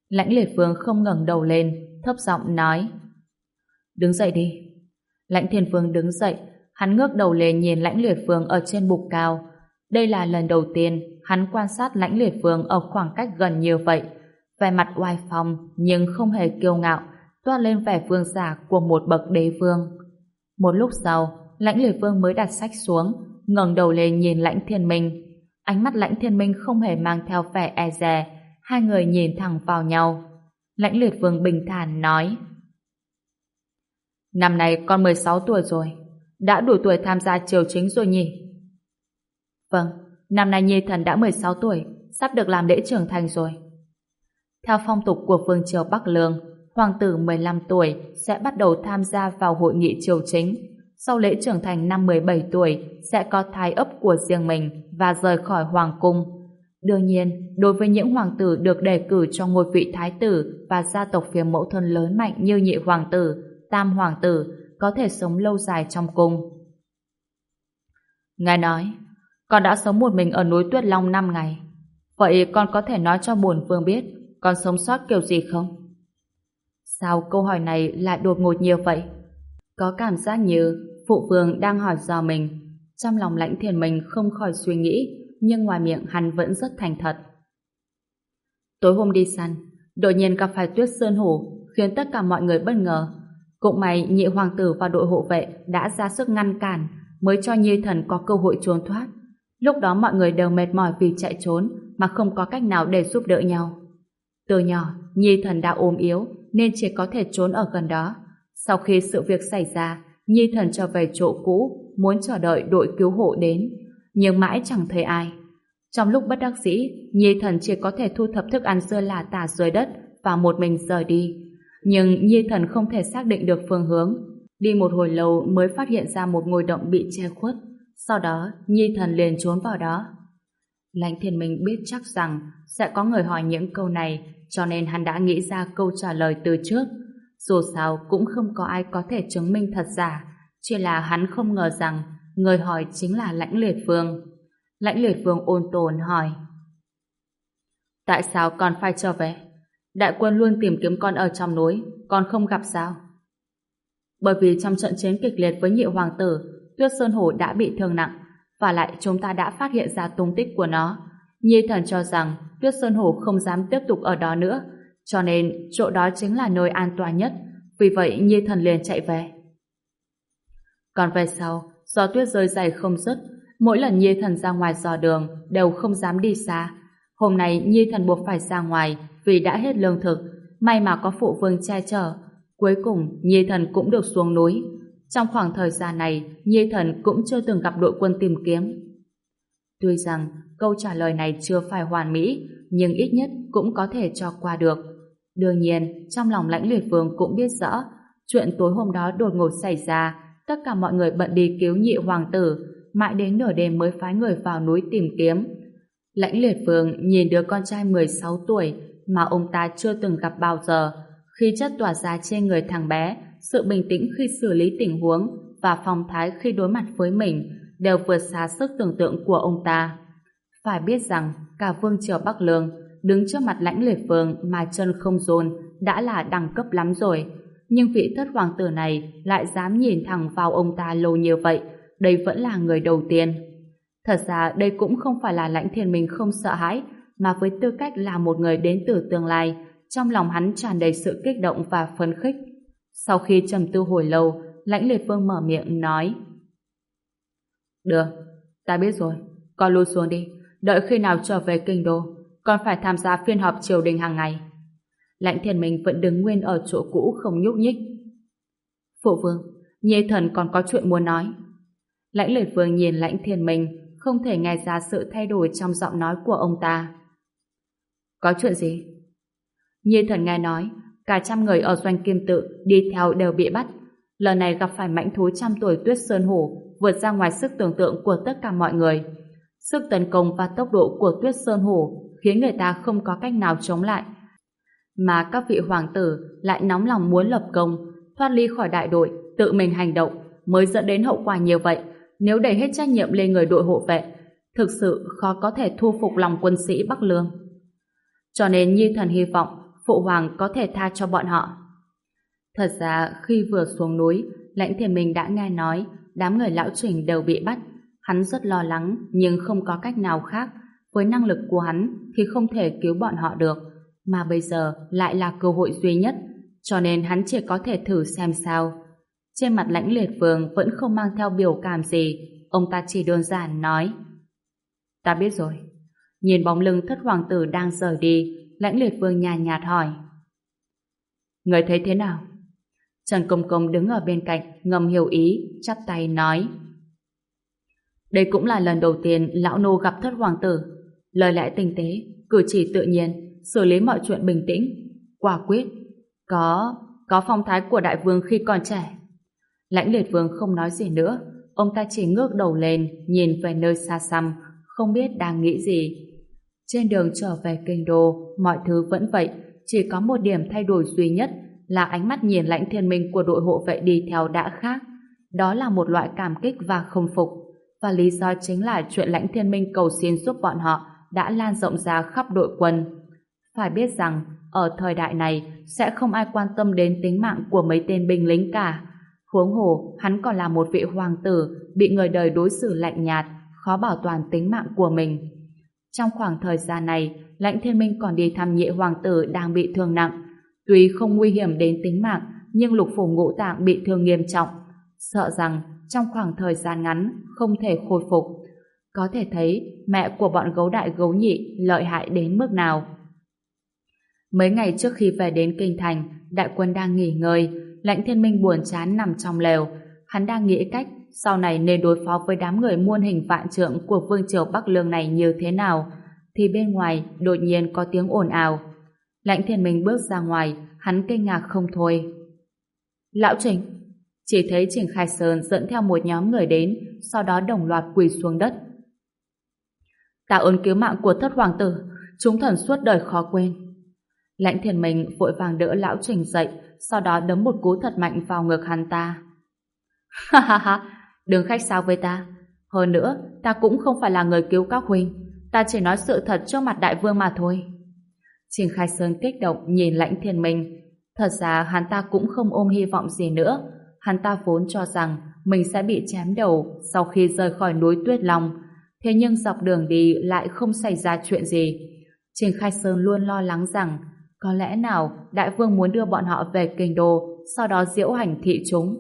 Lãnh liệt vương không ngẩng đầu lên, thấp giọng nói. Đứng dậy đi. Lãnh thiên vương đứng dậy, hắn ngước đầu lên nhìn lãnh liệt phương ở trên bục cao. Đây là lần đầu tiên hắn quan sát lãnh liệt phương ở khoảng cách gần như vậy. Vẻ mặt oai phong nhưng không hề kiêu ngạo, toát lên vẻ vương giả của một bậc đế vương. Một lúc sau, lãnh liệt vương mới đặt sách xuống, ngẩng đầu lên nhìn lãnh thiên minh. Ánh mắt lãnh thiên minh không hề mang theo vẻ e dè, hai người nhìn thẳng vào nhau. Lãnh liệt vương bình thản nói Năm nay con 16 tuổi rồi, đã đủ tuổi tham gia triều chính rồi nhỉ? Vâng, năm nay Nhi Thần đã 16 tuổi, sắp được làm lễ trưởng thành rồi. Theo phong tục của vương triều Bắc Lương, hoàng tử 15 tuổi sẽ bắt đầu tham gia vào hội nghị triều chính. Sau lễ trưởng thành năm 17 tuổi sẽ có thai ấp của riêng mình và rời khỏi hoàng cung. Đương nhiên, đối với những hoàng tử được đề cử cho ngôi vị thái tử và gia tộc phía mẫu thân lớn mạnh như nhị hoàng tử, tam hoàng tử có thể sống lâu dài trong cung. Ngài nói, con đã sống một mình ở núi Tuyết Long 5 ngày. Vậy con có thể nói cho bổn vương biết con sống sót kiểu gì không? Sao câu hỏi này lại đột ngột nhiều vậy? Có cảm giác như phụ vương đang hỏi dò mình. Trong lòng lãnh thiền mình không khỏi suy nghĩ, nhưng ngoài miệng hắn vẫn rất thành thật. Tối hôm đi săn, đột nhiên gặp phải tuyết sơn hổ, khiến tất cả mọi người bất ngờ. Cũng may nhị hoàng tử và đội hộ vệ đã ra sức ngăn cản, mới cho nhi thần có cơ hội trốn thoát. Lúc đó mọi người đều mệt mỏi vì chạy trốn, mà không có cách nào để giúp đỡ nhau. Từ nhỏ, nhi thần đã ốm yếu, nên chỉ có thể trốn ở gần đó. Sau khi sự việc xảy ra, Nhi thần trở về chỗ cũ, muốn chờ đợi đội cứu hộ đến, nhưng mãi chẳng thấy ai. Trong lúc bất đắc dĩ, Nhi thần chỉ có thể thu thập thức ăn dưa là tả dưới đất và một mình rời đi. Nhưng Nhi thần không thể xác định được phương hướng. Đi một hồi lâu mới phát hiện ra một ngôi động bị che khuất. Sau đó, Nhi thần liền trốn vào đó. Lãnh thiên minh biết chắc rằng sẽ có người hỏi những câu này, cho nên hắn đã nghĩ ra câu trả lời từ trước. Dù sao cũng không có ai có thể chứng minh thật giả, chỉ là hắn không ngờ rằng người hỏi chính là Lãnh Liệt Vương. Lãnh Liệt Vương ôn tồn hỏi Tại sao còn phải trở về? Đại quân luôn tìm kiếm con ở trong núi, con không gặp sao? Bởi vì trong trận chiến kịch liệt với nhị hoàng tử, Tuyết Sơn Hổ đã bị thương nặng, và lại chúng ta đã phát hiện ra tung tích của nó. Nhi thần cho rằng Tuyết Sơn Hổ không dám tiếp tục ở đó nữa, cho nên chỗ đó chính là nơi an toàn nhất, vì vậy Nhi thần liền chạy về. Còn về sau, gió tuyết rơi dày không dứt, mỗi lần Nhi thần ra ngoài dò đường đều không dám đi xa. Hôm nay Nhi thần buộc phải ra ngoài vì đã hết lương thực, may mà có phụ vương che chở. Cuối cùng, Nhi thần cũng được xuống núi. Trong khoảng thời gian này, Nhi thần cũng chưa từng gặp đội quân tìm kiếm. Tuy rằng câu trả lời này chưa phải hoàn mỹ, nhưng ít nhất cũng có thể cho qua được. Đương nhiên, trong lòng lãnh luyện vương cũng biết rõ chuyện tối hôm đó đột ngột xảy ra, tất cả mọi người bận đi cứu nhị hoàng tử, mãi đến nửa đêm mới phái người vào núi tìm kiếm. Lãnh liệt vương nhìn đứa con trai 16 tuổi mà ông ta chưa từng gặp bao giờ, khi chất tỏa ra trên người thằng bé, sự bình tĩnh khi xử lý tình huống và phong thái khi đối mặt với mình đều vượt xa sức tưởng tượng của ông ta. Phải biết rằng, cả vương triều Bắc Lương đứng trước mặt lãnh lệ vương mà chân không dồn đã là đẳng cấp lắm rồi. Nhưng vị thất hoàng tử này lại dám nhìn thẳng vào ông ta lâu như vậy, đây vẫn là người đầu tiên. Thật ra đây cũng không phải là lãnh thiên mình không sợ hãi, mà với tư cách là một người đến từ tương lai, trong lòng hắn tràn đầy sự kích động và phấn khích. Sau khi trầm tư hồi lâu, lãnh liệt vương mở miệng nói Được, ta biết rồi, con lui xuống đi, đợi khi nào trở về kinh đô, còn phải tham gia phiên họp triều đình hàng ngày. Lãnh thiên mình vẫn đứng nguyên ở chỗ cũ không nhúc nhích. Phụ vương, nhê thần còn có chuyện muốn nói. Lãnh liệt vương nhìn lãnh thiên mình, không thể nghe ra sự thay đổi trong giọng nói của ông ta. Có chuyện gì? Nhi thần nghe nói, cả trăm người ở doanh kim tự đi theo đều bị bắt. Lần này gặp phải mãnh thú trăm tuổi tuyết sơn hổ vượt ra ngoài sức tưởng tượng của tất cả mọi người. Sức tấn công và tốc độ của tuyết sơn hổ khiến người ta không có cách nào chống lại. Mà các vị hoàng tử lại nóng lòng muốn lập công, thoát ly khỏi đại đội, tự mình hành động, mới dẫn đến hậu quả nhiều vậy. Nếu đẩy hết trách nhiệm lên người đội hộ vệ, thực sự khó có thể thu phục lòng quân sĩ Bắc Lương. Cho nên Nhi Thần hy vọng Phụ Hoàng có thể tha cho bọn họ. Thật ra, khi vừa xuống núi, lãnh thiền mình đã nghe nói đám người lão trình đều bị bắt. Hắn rất lo lắng, nhưng không có cách nào khác với năng lực của hắn thì không thể cứu bọn họ được, mà bây giờ lại là cơ hội duy nhất, cho nên hắn chỉ có thể thử xem sao. Trên mặt lãnh liệt vương vẫn không mang theo biểu cảm gì, ông ta chỉ đơn giản nói. Ta biết rồi. Nhìn bóng lưng thất hoàng tử đang rời đi, lãnh liệt vương nhàn nhạt hỏi. Người thấy thế nào? Trần Công Công đứng ở bên cạnh, ngầm hiểu ý, chắp tay nói. Đây cũng là lần đầu tiên lão nô gặp thất hoàng tử lời lẽ tinh tế, cử chỉ tự nhiên, xử lý mọi chuyện bình tĩnh, quả quyết, có, có phong thái của đại vương khi còn trẻ. Lãnh liệt vương không nói gì nữa, ông ta chỉ ngước đầu lên, nhìn về nơi xa xăm, không biết đang nghĩ gì. Trên đường trở về kinh đô, mọi thứ vẫn vậy, chỉ có một điểm thay đổi duy nhất là ánh mắt nhìn lãnh thiên minh của đội hộ vệ đi theo đã khác. Đó là một loại cảm kích và không phục. Và lý do chính là chuyện lãnh thiên minh cầu xin giúp bọn họ đã lan rộng ra khắp đội quân. Phải biết rằng, ở thời đại này sẽ không ai quan tâm đến tính mạng của mấy tên binh lính cả. Huống hồ, hắn còn là một vị hoàng tử bị người đời đối xử lạnh nhạt, khó bảo toàn tính mạng của mình. Trong khoảng thời gian này, lãnh thiên minh còn đi thăm nhị hoàng tử đang bị thương nặng. Tuy không nguy hiểm đến tính mạng, nhưng lục phủ ngũ tạng bị thương nghiêm trọng. Sợ rằng trong khoảng thời gian ngắn không thể khôi phục. Có thể thấy mẹ của bọn gấu đại gấu nhị lợi hại đến mức nào. Mấy ngày trước khi về đến Kinh Thành, đại quân đang nghỉ ngơi, lãnh thiên minh buồn chán nằm trong lều. Hắn đang nghĩ cách sau này nên đối phó với đám người muôn hình vạn trượng của vương triều Bắc Lương này như thế nào. Thì bên ngoài đột nhiên có tiếng ồn ào. Lãnh thiên minh bước ra ngoài, hắn kinh ngạc không thôi. Lão Trình! Chỉ thấy Trình Khai Sơn dẫn theo một nhóm người đến, sau đó đồng loạt quỳ xuống đất. Tạ ơn cứu mạng của thất hoàng tử, chúng thần suốt đời khó quên. Lãnh thiền mình vội vàng đỡ lão Trình dậy, sau đó đấm một cú thật mạnh vào ngực hắn ta. Ha ha ha, đừng khách sao với ta. Hơn nữa, ta cũng không phải là người cứu các huynh. Ta chỉ nói sự thật trước mặt đại vương mà thôi. Trình Khai Sơn kích động nhìn lãnh thiên minh. Thật ra hắn ta cũng không ôm hy vọng gì nữa. Hắn ta vốn cho rằng mình sẽ bị chém đầu sau khi rời khỏi núi Tuyết Long. Thế nhưng dọc đường đi lại không xảy ra chuyện gì. Trình Khai Sơn luôn lo lắng rằng có lẽ nào đại vương muốn đưa bọn họ về kinh đô sau đó diễu hành thị chúng.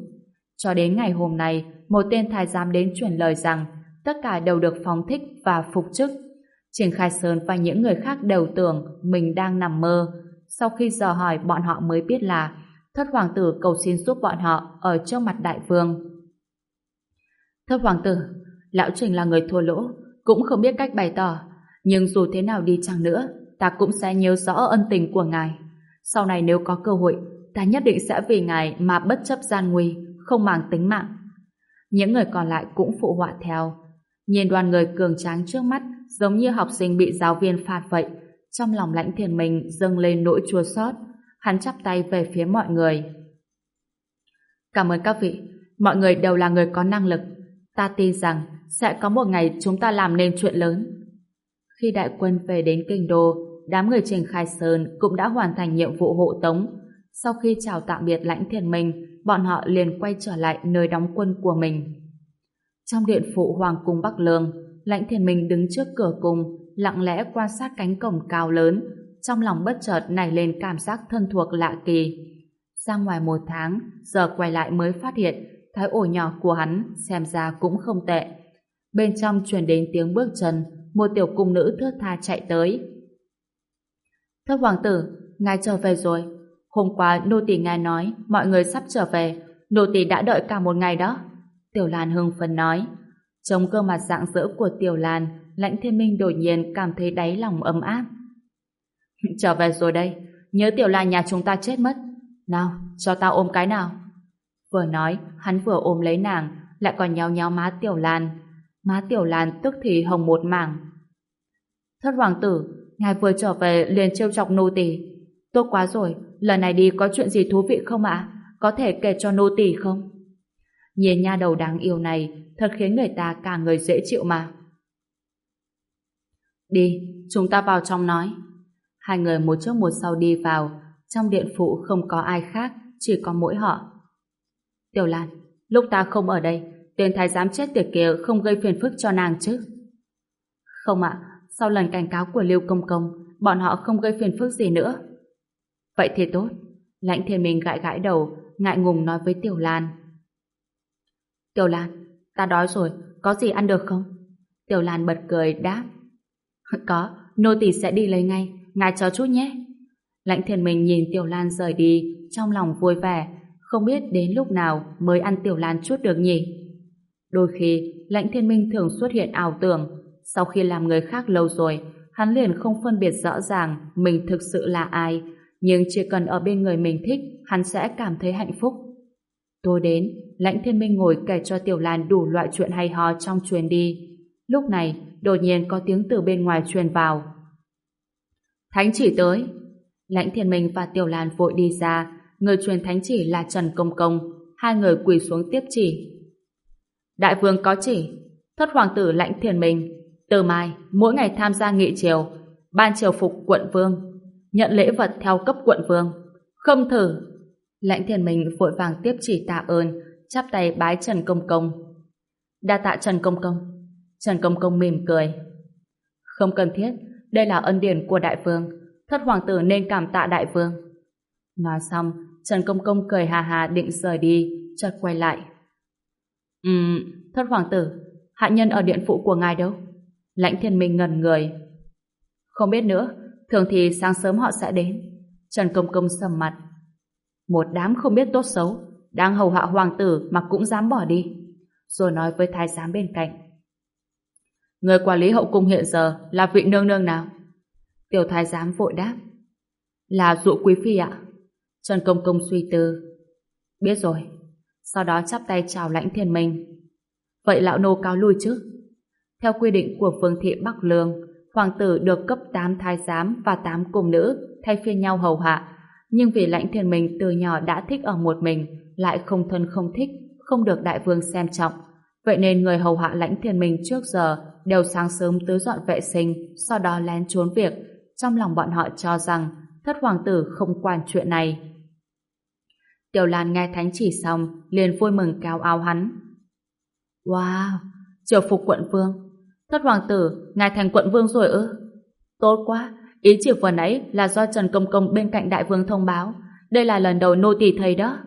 Cho đến ngày hôm nay, một tên thái giám đến truyền lời rằng tất cả đều được phóng thích và phục chức. Trình Khai Sơn và những người khác đều tưởng mình đang nằm mơ. Sau khi dò hỏi bọn họ mới biết là thất hoàng tử cầu xin giúp bọn họ ở trước mặt đại vương. Thất hoàng tử, lão Trình là người thua lỗ, cũng không biết cách bày tỏ. Nhưng dù thế nào đi chăng nữa, ta cũng sẽ nhớ rõ ân tình của ngài. Sau này nếu có cơ hội, ta nhất định sẽ vì ngài mà bất chấp gian nguy, không màng tính mạng. Những người còn lại cũng phụ họa theo. Nhìn đoàn người cường tráng trước mắt giống như học sinh bị giáo viên phạt vậy. Trong lòng lãnh thiền mình dâng lên nỗi chua xót hắn chắp tay về phía mọi người. Cảm ơn các vị, mọi người đều là người có năng lực. Ta tin rằng sẽ có một ngày chúng ta làm nên chuyện lớn. Khi đại quân về đến kinh đô, đám người Trình Khai Sơn cũng đã hoàn thành nhiệm vụ hộ tống. Sau khi chào tạm biệt lãnh thiền mình bọn họ liền quay trở lại nơi đóng quân của mình. Trong điện phụ Hoàng cung Bắc Lương, lãnh thiền minh đứng trước cửa cung, lặng lẽ quan sát cánh cổng cao lớn, trong lòng bất chợt nảy lên cảm giác thân thuộc lạ kỳ. Ra ngoài một tháng, giờ quay lại mới phát hiện cái ổ nhỏ của hắn xem ra cũng không tệ. Bên trong truyền đến tiếng bước chân, một tiểu cung nữ thướt tha chạy tới. Thưa hoàng tử, ngài trở về rồi. Hôm qua nô tỳ ngài nói mọi người sắp trở về, nô tỳ đã đợi cả một ngày đó. Tiểu Lan hưng phấn nói. Trông cơ mặt dạng dỡ của Tiểu Lan, lãnh thiên minh đột nhiên cảm thấy đáy lòng ấm áp. Trở về rồi đây, nhớ Tiểu Lan nhà chúng ta chết mất. Nào, cho tao ôm cái nào. Vừa nói, hắn vừa ôm lấy nàng, lại còn nhéo nhéo má Tiểu Lan. Má Tiểu Lan tức thì hồng một mảng. Thất hoàng tử, ngài vừa trở về liền trêu chọc nô tỳ. Tốt quá rồi, lần này đi có chuyện gì thú vị không ạ? Có thể kể cho nô tỳ không? Nhìn nha đầu đáng yêu này, thật khiến người ta cả người dễ chịu mà. Đi, chúng ta vào trong nói. Hai người một trước một sau đi vào, trong điện phụ không có ai khác, chỉ có mỗi họ. Tiểu Lan, lúc ta không ở đây, tên thái giám chết tiệt kia không gây phiền phức cho nàng chứ? Không ạ, sau lần cảnh cáo của Lưu Công Công, bọn họ không gây phiền phức gì nữa. Vậy thì tốt. Lãnh thiên minh gãi gãi đầu, ngại ngùng nói với Tiểu Lan. Tiểu Lan, ta đói rồi, có gì ăn được không? Tiểu Lan bật cười đáp. Có, nô tỳ sẽ đi lấy ngay, ngài chờ chút nhé. Lãnh thiên minh nhìn Tiểu Lan rời đi, trong lòng vui vẻ, không biết đến lúc nào mới ăn Tiểu Lan chút được nhỉ. Đôi khi, lãnh thiên minh thường xuất hiện ảo tưởng, sau khi làm người khác lâu rồi, hắn liền không phân biệt rõ ràng mình thực sự là ai, nhưng chỉ cần ở bên người mình thích, hắn sẽ cảm thấy hạnh phúc. Tôi đến, lãnh thiên minh ngồi kể cho Tiểu Lan đủ loại chuyện hay ho trong chuyến đi. Lúc này, đột nhiên có tiếng từ bên ngoài truyền vào. Thánh chỉ tới. Lãnh thiên minh và Tiểu Lan vội đi ra, người truyền thánh chỉ là Trần Công Công, hai người quỳ xuống tiếp chỉ. Đại vương có chỉ, thất hoàng tử lãnh thiên minh, Từ mai, mỗi ngày tham gia nghị triều, ban triều phục quận vương, nhận lễ vật theo cấp quận vương. Không thử. Lãnh thiên minh vội vàng tiếp chỉ tạ ơn, chắp tay bái Trần Công Công. Đa tạ Trần Công Công. Trần Công Công mỉm cười. Không cần thiết, đây là ân điển của đại vương, thất hoàng tử nên cảm tạ đại vương. Nói xong, Trần Công Công cười hà hà định rời đi, chợt quay lại. Ừm, thất hoàng tử, hạ nhân ở điện phụ của ngài đâu? Lãnh thiên minh ngần người. Không biết nữa, thường thì sáng sớm họ sẽ đến. Trần Công Công sầm mặt. Một đám không biết tốt xấu, đang hầu hạ hoàng tử mà cũng dám bỏ đi. Rồi nói với thái giám bên cạnh. Người quản lý hậu cung hiện giờ là vị nương nương nào? Tiểu thái giám vội đáp. Là dụ quý phi ạ. Trần Công Công suy tư. Biết rồi. Sau đó chắp tay chào lãnh thiên minh. Vậy lão nô cáo lui trước. Theo quy định của phương thị Bắc Lương, hoàng tử được cấp 8 thái giám và 8 cung nữ thay phiên nhau hầu hạ. Nhưng vì lãnh thiên minh từ nhỏ đã thích ở một mình, lại không thân không thích, không được đại vương xem trọng. Vậy nên người hầu hạ lãnh thiên minh trước giờ đều sáng sớm tứ dọn vệ sinh, sau đó lén trốn việc. Trong lòng bọn họ cho rằng thất hoàng tử không quan chuyện này. Tiểu Lan nghe thánh chỉ xong, liền vui mừng cao áo hắn. Wow, triều phục quận vương. Thất hoàng tử, ngài thành quận vương rồi ư? Tốt quá, ý chỉ vừa nãy là do Trần Công Công bên cạnh đại vương thông báo. Đây là lần đầu nô tỳ thấy đó.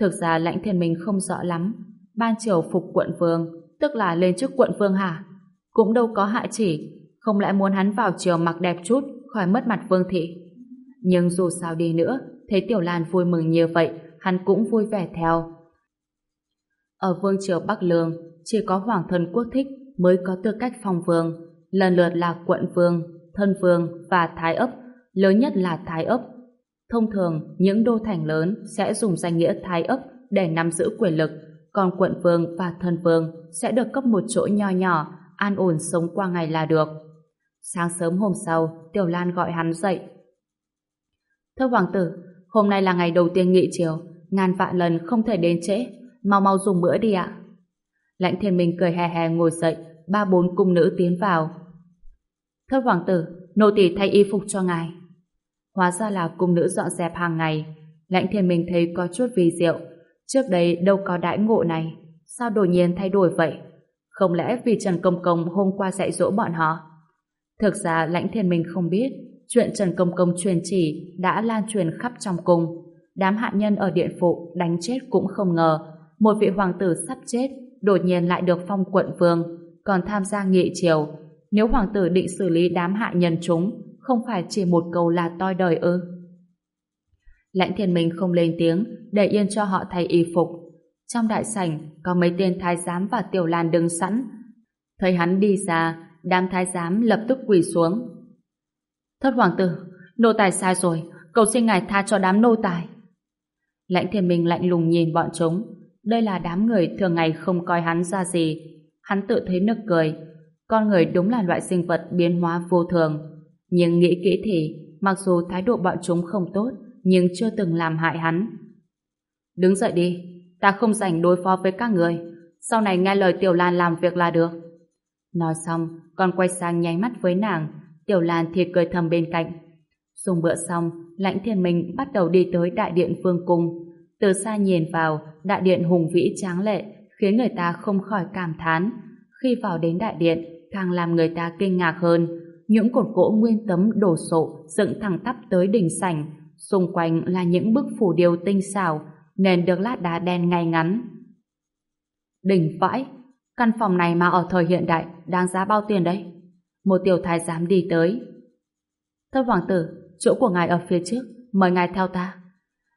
Thực ra lãnh thiên minh không rõ lắm. Ban triều phục quận vương, tức là lên chức quận vương hả? Cũng đâu có hại chỉ, không lẽ muốn hắn vào triều mặc đẹp chút, khỏi mất mặt vương thị. Nhưng dù sao đi nữa, thấy Tiểu Lan vui mừng như vậy, hắn cũng vui vẻ theo. Ở vương triều Bắc Lương, chỉ có hoàng thân quốc thích mới có tư cách phong vương, lần lượt là quận vương, thân vương và thái ấp, lớn nhất là thái ấp. Thông thường, những đô thành lớn sẽ dùng danh nghĩa thái ấp để nắm giữ quyền lực, còn quận vương và thân vương sẽ được cấp một chỗ nho nhỏ, an ổn sống qua ngày là được. Sáng sớm hôm sau, Tiểu Lan gọi hắn dậy. Thưa hoàng tử, hôm nay là ngày đầu tiên nghị chiều, ngàn vạn lần không thể đến trễ, mau mau dùng bữa đi ạ. Lãnh thiên minh cười hè hè ngồi dậy, ba bốn cung nữ tiến vào. Thưa hoàng tử, nô tỳ thay y phục cho ngài. Hóa ra là cung nữ dọn dẹp hàng ngày. Lãnh thiên minh thấy có chút vì diệu. Trước đây đâu có đãi ngộ này. Sao đột nhiên thay đổi vậy? Không lẽ vì Trần Công Công hôm qua dạy dỗ bọn họ? Thực ra lãnh thiên minh không biết chuyện Trần Công Công truyền chỉ đã lan truyền khắp trong cung. Đám hạ nhân ở điện phụ đánh chết cũng không ngờ một vị hoàng tử sắp chết đột nhiên lại được phong quận vương còn tham gia nghị triều. Nếu hoàng tử định xử lý đám hạ nhân chúng không phải chỉ một câu là toi đời ư. Lãnh thiên minh không lên tiếng để yên cho họ thay y phục. Trong đại sảnh có mấy tên thái giám và tiểu lan đứng sẵn. Thấy hắn đi ra, đám thái giám lập tức quỳ xuống. Thất hoàng tử, nô tài sai rồi, cầu xin ngài tha cho đám nô tài. Lãnh thiên minh lạnh lùng nhìn bọn chúng. Đây là đám người thường ngày không coi hắn ra gì. Hắn tự thấy nực cười. Con người đúng là loại sinh vật biến hóa vô thường. Nhưng nghĩ kỹ thì, mặc dù thái độ bọn chúng không tốt, nhưng chưa từng làm hại hắn. Đứng dậy đi, ta không rảnh đối phó với các người. Sau này nghe lời Tiểu Lan làm việc là được. Nói xong, còn quay sang nháy mắt với nàng. Tiểu Lan thì cười thầm bên cạnh. Dùng bữa xong, lãnh thiên minh bắt đầu đi tới đại điện vương cung. Từ xa nhìn vào, đại điện hùng vĩ tráng lệ, khiến người ta không khỏi cảm thán. Khi vào đến đại điện, càng làm người ta kinh ngạc hơn. Những cột gỗ nguyên tấm đổ sộ dựng thẳng tắp tới đỉnh sảnh, xung quanh là những bức phủ điêu tinh xảo, nền được lát đá đen ngay ngắn. Đỉnh vãi, căn phòng này mà ở thời hiện đại đáng giá bao tiền đấy? Một tiểu thái giám đi tới. Thưa hoàng tử, chỗ của ngài ở phía trước, mời ngài theo ta.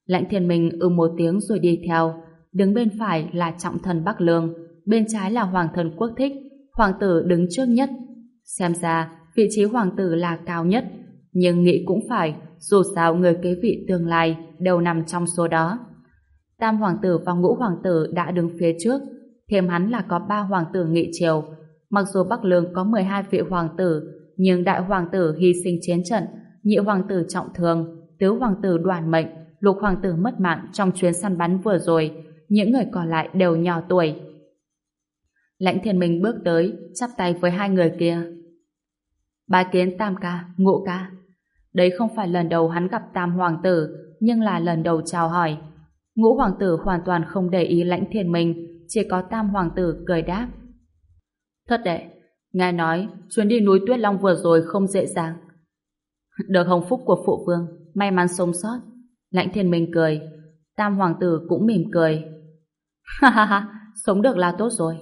Lãnh thiên minh ư một tiếng rồi đi theo, đứng bên phải là trọng thần Bắc Lương, bên trái là hoàng thần quốc thích, hoàng tử đứng trước nhất. Xem ra, vị trí hoàng tử là cao nhất, nhưng nghĩ cũng phải, dù sao người kế vị tương lai đều nằm trong số đó. Tam hoàng tử và ngũ hoàng tử đã đứng phía trước, thêm hắn là có ba hoàng tử nghị triều. Mặc dù Bắc Lương có 12 vị hoàng tử, nhưng đại hoàng tử hy sinh chiến trận, nhị hoàng tử trọng thương, tứ hoàng tử đoàn mệnh, lục hoàng tử mất mạng trong chuyến săn bắn vừa rồi, những người còn lại đều nhỏ tuổi. Lãnh thiên minh bước tới, chắp tay với hai người kia. Bái kiến tam ca, ngũ ca. Đấy không phải lần đầu hắn gặp tam hoàng tử, nhưng là lần đầu chào hỏi. Ngũ hoàng tử hoàn toàn không để ý lãnh thiên minh, chỉ có tam hoàng tử cười đáp. Thất đệ, nghe nói chuyến đi núi Tuyết Long vừa rồi không dễ dàng. Được hồng phúc của phụ vương, may mắn sống sót. Lãnh thiên minh cười, tam hoàng tử cũng mỉm cười. Ha ha ha, sống được là tốt rồi.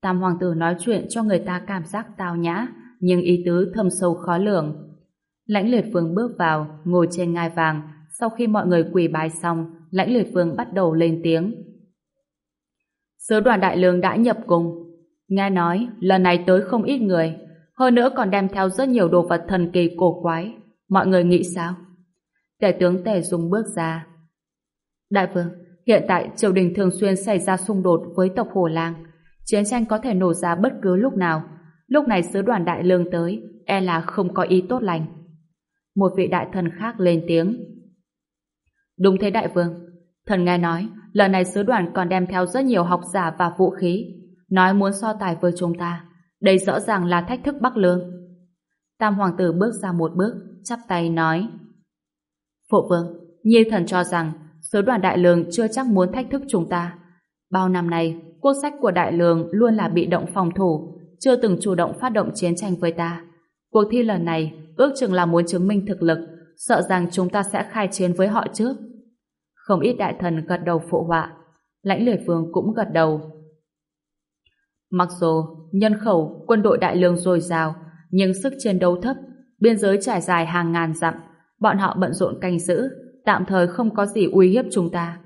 Tam hoàng tử nói chuyện cho người ta cảm giác tào nhã, nhưng ý tứ thâm sâu khó lường. Lãnh liệt vương bước vào, ngồi trên ngai vàng, sau khi mọi người quỳ bài xong, lãnh liệt vương bắt đầu lên tiếng. Sứ đoàn đại lương đã nhập cùng. Nghe nói, lần này tới không ít người, hơn nữa còn đem theo rất nhiều đồ vật thần kỳ cổ quái. Mọi người nghĩ sao? Tể tướng tể Dung bước ra. Đại vương, hiện tại triều đình thường xuyên xảy ra xung đột với tộc Hồ Lang. Chiến tranh có thể nổ ra bất cứ lúc nào. Lúc này sứ đoàn đại lương tới, e là không có ý tốt lành. Một vị đại thần khác lên tiếng. Đúng thế đại vương. Thần nghe nói, lần này sứ đoàn còn đem theo rất nhiều học giả và vũ khí. Nói muốn so tài với chúng ta. Đây rõ ràng là thách thức Bắc Lương. Tam hoàng tử bước ra một bước, chắp tay nói. Phụ vương, Nhi thần cho rằng sứ đoàn đại lương chưa chắc muốn thách thức chúng ta. Bao năm nay, quốc sách của đại lương luôn là bị động phòng thủ, chưa từng chủ động phát động chiến tranh với ta. Cuộc thi lần này ước chừng là muốn chứng minh thực lực, sợ rằng chúng ta sẽ khai chiến với họ trước. Không ít đại thần gật đầu phụ họa, lãnh lưỡi vương cũng gật đầu. Mặc dù nhân khẩu quân đội đại lương dồi dào, nhưng sức chiến đấu thấp, biên giới trải dài hàng ngàn dặm, bọn họ bận rộn canh giữ, tạm thời không có gì uy hiếp chúng ta.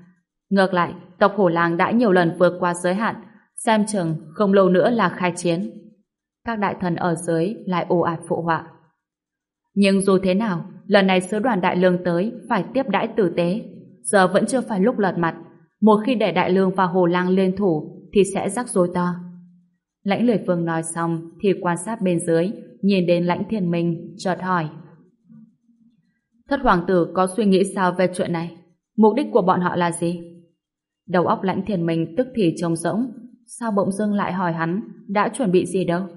Ngược lại, tộc hổ làng đã nhiều lần vượt qua giới hạn, xem chừng không lâu nữa là khai chiến. Các đại thần ở dưới lại ồ ạt phụ họa. Nhưng dù thế nào, lần này sứ đoàn đại lương tới phải tiếp đãi tử tế. Giờ vẫn chưa phải lúc lật mặt. Một khi để đại lương và hồ lang liên thủ thì sẽ rắc rối to. Lãnh lười vương nói xong thì quan sát bên dưới, nhìn đến lãnh thiên minh, chợt hỏi. Thất hoàng tử có suy nghĩ sao về chuyện này? Mục đích của bọn họ là gì? Đầu óc lãnh thiền mình tức thì trống rỗng. Sao bỗng dưng lại hỏi hắn đã chuẩn bị gì đâu?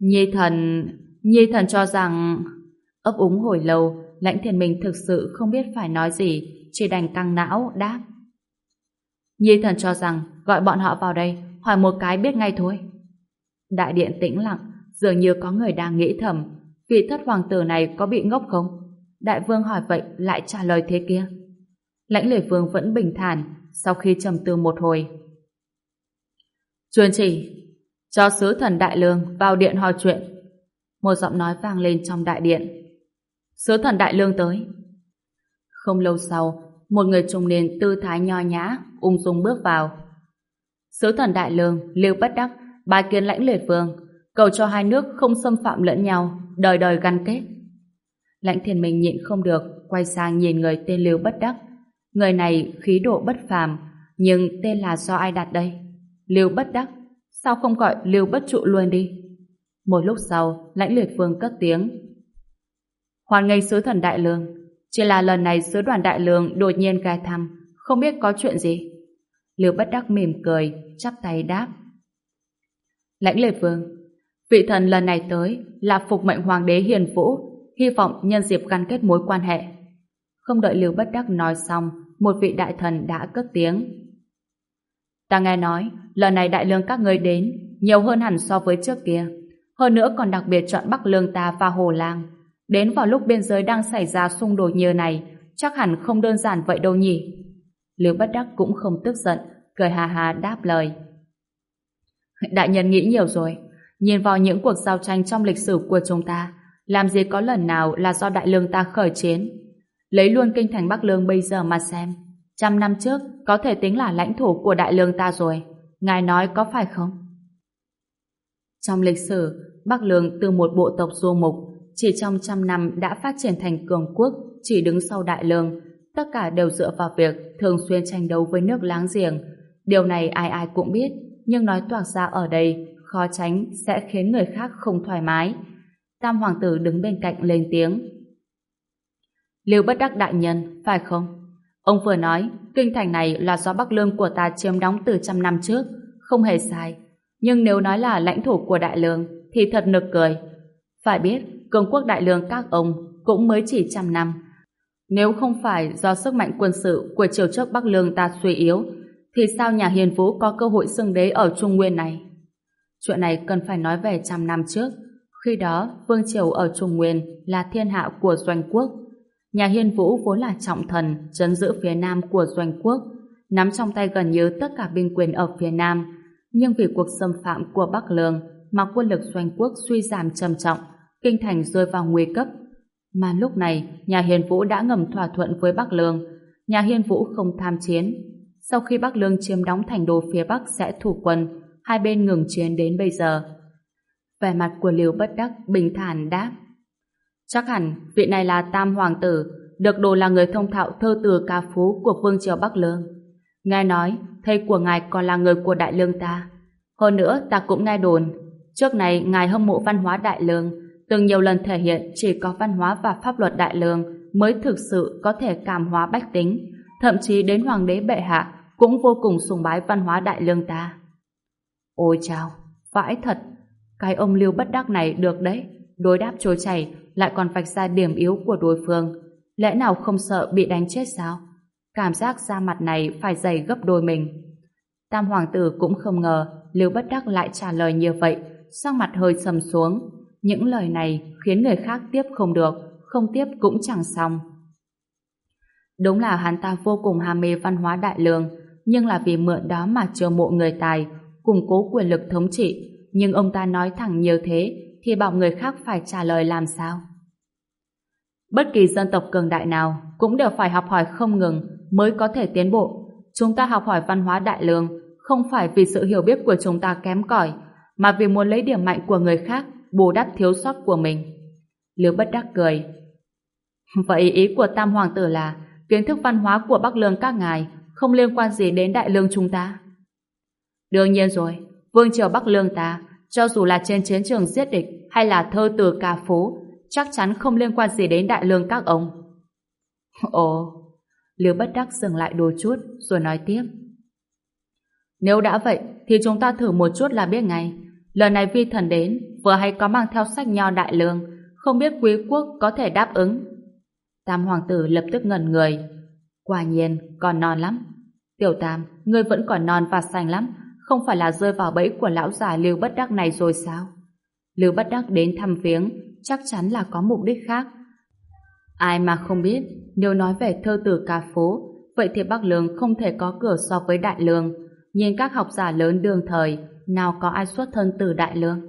Nhi thần... Nhi thần cho rằng... ấp úng hồi lâu, lãnh thiền mình thực sự không biết phải nói gì, chỉ đành căng não, đáp. Nhi thần cho rằng gọi bọn họ vào đây, hỏi một cái biết ngay thôi. Đại điện tĩnh lặng, dường như có người đang nghĩ thầm, vị thất hoàng tử này có bị ngốc không? Đại vương hỏi vậy lại trả lời thế kia. Lãnh lễ vương vẫn bình thản, sau khi trầm tư một hồi. Truyền chỉ, cho sứ thần đại lương vào điện hỏi chuyện. Một giọng nói vang lên trong đại điện. Sứ thần đại lương tới. Không lâu sau, một người trung niên tư thái nho nhã, ung dung bước vào. Sứ thần đại lương, lưu bất đắc, bài kiến lãnh liệt vương, cầu cho hai nước không xâm phạm lẫn nhau, đời đời gắn kết. Lãnh thiên minh nhịn không được, quay sang nhìn người tên lưu bất đắc. Người này khí độ bất phàm, nhưng tên là do ai đặt đây? Lưu bất đắc, sao không gọi lưu bất trụ luôn đi? Một lúc sau, lãnh liệt vương cất tiếng. Hoàn nghênh sứ thần đại lương, chỉ là lần này sứ đoàn đại lương đột nhiên gai thăm, không biết có chuyện gì. Lưu bất đắc mỉm cười, chắp tay đáp. Lãnh liệt vương, vị thần lần này tới là phục mệnh hoàng đế hiền vũ, hy vọng nhân dịp gắn kết mối quan hệ. Không đợi Lưu bất đắc nói xong, một vị đại thần đã cất tiếng. Ta nghe nói, lần này đại lương các ngươi đến, nhiều hơn hẳn so với trước kia. Hơn nữa còn đặc biệt chọn Bắc Lương ta và Hồ Lang. Đến vào lúc biên giới đang xảy ra xung đột như này, chắc hẳn không đơn giản vậy đâu nhỉ. Lưu Bất Đắc cũng không tức giận, cười hà hà đáp lời. Đại nhân nghĩ nhiều rồi, nhìn vào những cuộc giao tranh trong lịch sử của chúng ta, làm gì có lần nào là do đại lương ta khởi chiến. Lấy luôn kinh thành Bắc Lương bây giờ mà xem, trăm năm trước có thể tính là lãnh thổ của đại lương ta rồi. Ngài nói có phải không? Trong lịch sử, Bắc Lương từ một bộ tộc du mục, chỉ trong trăm năm đã phát triển thành cường quốc, chỉ đứng sau đại lương, tất cả đều dựa vào việc thường xuyên tranh đấu với nước láng giềng. Điều này ai ai cũng biết, nhưng nói toạc ra ở đây, khó tránh sẽ khiến người khác không thoải mái. Tam hoàng tử đứng bên cạnh lên tiếng. Lưu bất đắc đại nhân, phải không? Ông vừa nói, kinh thành này là do Bắc Lương của ta chiếm đóng từ trăm năm trước, không hề sai. Nhưng nếu nói là lãnh thổ của Đại Lương thì thật nực cười. Phải biết, cường quốc Đại Lương các ông cũng mới chỉ trăm năm. Nếu không phải do sức mạnh quân sự của triều trước Bắc Lương ta suy yếu, thì sao nhà Hiền Vũ có cơ hội xưng đế ở Trung Nguyên này? Chuyện này cần phải nói về trăm năm trước. Khi đó, Vương Triều ở Trung Nguyên là thiên hạ của Doanh Quốc. Nhà Hiên Vũ vốn là trọng thần trấn giữ phía nam của Doanh Quốc, nắm trong tay gần như tất cả binh quyền ở phía nam. Nhưng vì cuộc xâm phạm của Bắc Lương mà quân lực Doanh Quốc suy giảm trầm trọng, kinh thành rơi vào nguy cấp. Mà lúc này, nhà Hiền Vũ đã ngầm thỏa thuận với Bắc Lương. Nhà Hiên Vũ không tham chiến. Sau khi Bắc Lương chiếm đóng thành đô phía Bắc sẽ thủ quân, hai bên ngừng chiến đến bây giờ. Vẻ mặt của Liêu bất đắc bình thản đáp. Chắc hẳn vị này là Tam Hoàng tử, được đồ là người thông thạo thơ từ ca phú của Vương Triều Bắc Lương. Nghe nói, thầy của ngài còn là người của Đại Lương ta. Hơn nữa, ta cũng nghe đồn. Trước này, ngài hâm mộ văn hóa Đại Lương, từng nhiều lần thể hiện chỉ có văn hóa và pháp luật Đại Lương mới thực sự có thể cảm hóa bách tính. Thậm chí đến Hoàng đế bệ hạ cũng vô cùng sùng bái văn hóa Đại Lương ta. Ôi chào, vãi thật, cái ông lưu bất đắc này được đấy, đối đáp trôi chảy lại còn vạch ra điểm yếu của đối phương. Lẽ nào không sợ bị đánh chết sao? Cảm giác da mặt này phải dày gấp đôi mình. Tam hoàng tử cũng không ngờ Lưu Bất Đắc lại trả lời như vậy, sắc mặt hơi sầm xuống. Những lời này khiến người khác tiếp không được, không tiếp cũng chẳng xong. Đúng là hắn ta vô cùng ham mê văn hóa đại lương, nhưng là vì mượn đó mà chiêu mộ người tài, củng cố quyền lực thống trị, nhưng ông ta nói thẳng nhiều thế thì bảo người khác phải trả lời làm sao? Bất kỳ dân tộc cường đại nào cũng đều phải học hỏi không ngừng mới có thể tiến bộ. Chúng ta học hỏi văn hóa đại lương không phải vì sự hiểu biết của chúng ta kém cỏi mà vì muốn lấy điểm mạnh của người khác bù đắp thiếu sót của mình. Liễu bất đắc cười. Vậy ý của Tam Hoàng tử là kiến thức văn hóa của Bắc Lương các ngài không liên quan gì đến Đại Lương chúng ta? Đương nhiên rồi, Vương triều Bắc Lương ta, cho dù là trên chiến trường giết địch hay là thơ từ ca phú, chắc chắn không liên quan gì đến đại lương các ông. Ồ, Liêu bất đắc dừng lại đôi chút, rồi nói tiếp. Nếu đã vậy, thì chúng ta thử một chút là biết ngay. Lần này vi thần đến, vừa hay có mang theo sách nho đại lương, không biết quý quốc có thể đáp ứng. Tam hoàng tử lập tức ngẩn người. Quả nhiên, còn non lắm. Tiểu Tam, ngươi vẫn còn non và xanh lắm, không phải là rơi vào bẫy của lão già Lưu Bất Đắc này rồi sao? Lưu Bất Đắc đến thăm viếng, chắc chắn là có mục đích khác. Ai mà không biết, nếu nói về thơ tử ca phố, vậy thì Bắc Lương không thể có cửa so với Đại Lương. Nhìn các học giả lớn đương thời, nào có ai xuất thân từ Đại Lương?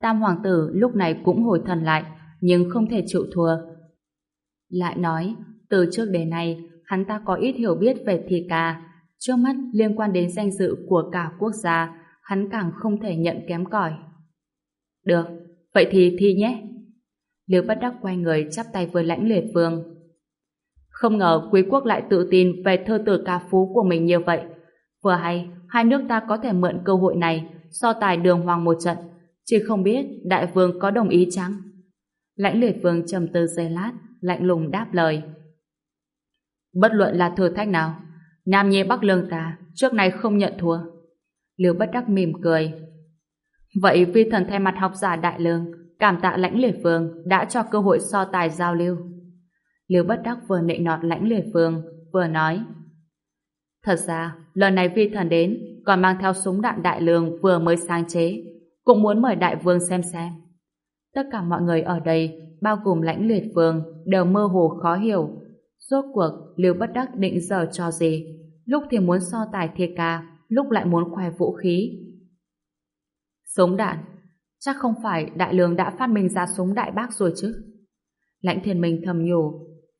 Tam Hoàng tử lúc này cũng hồi thần lại, nhưng không thể chịu thua. Lại nói, từ trước đến nay, hắn ta có ít hiểu biết về thi ca, Trước mắt liên quan đến danh dự của cả quốc gia, hắn càng không thể nhận kém cỏi. Được, vậy thì thi nhé. Liêu bất đắc quay người chắp tay với lãnh liệt vương. Không ngờ quý quốc lại tự tin về thơ tử ca phú của mình như vậy. Vừa hay, hai nước ta có thể mượn cơ hội này so tài đường hoàng một trận. Chỉ không biết đại vương có đồng ý chăng? Lãnh liệt vương trầm tư giây lát, lạnh lùng đáp lời. Bất luận là thử thách nào, Nam Nhi Bắc Lương ta trước nay không nhận thua. Liêu bất đắc mỉm cười. Vậy vi thần thay mặt học giả Đại Lương cảm tạ lãnh liệt vương đã cho cơ hội so tài giao lưu. Liêu bất đắc vừa nịnh nọt lãnh liệt vương vừa nói Thật ra, lần này vi thần đến còn mang theo súng đạn đại lương vừa mới sáng chế cũng muốn mời đại vương xem xem. Tất cả mọi người ở đây bao gồm lãnh liệt vương đều mơ hồ khó hiểu Rốt cuộc, Lưu Bất Đắc định giờ cho gì? Lúc thì muốn so tài thiệt ca, lúc lại muốn khoe vũ khí. Súng đạn? Chắc không phải đại lương đã phát minh ra súng đại bác rồi chứ? Lãnh thiên minh thầm nhủ.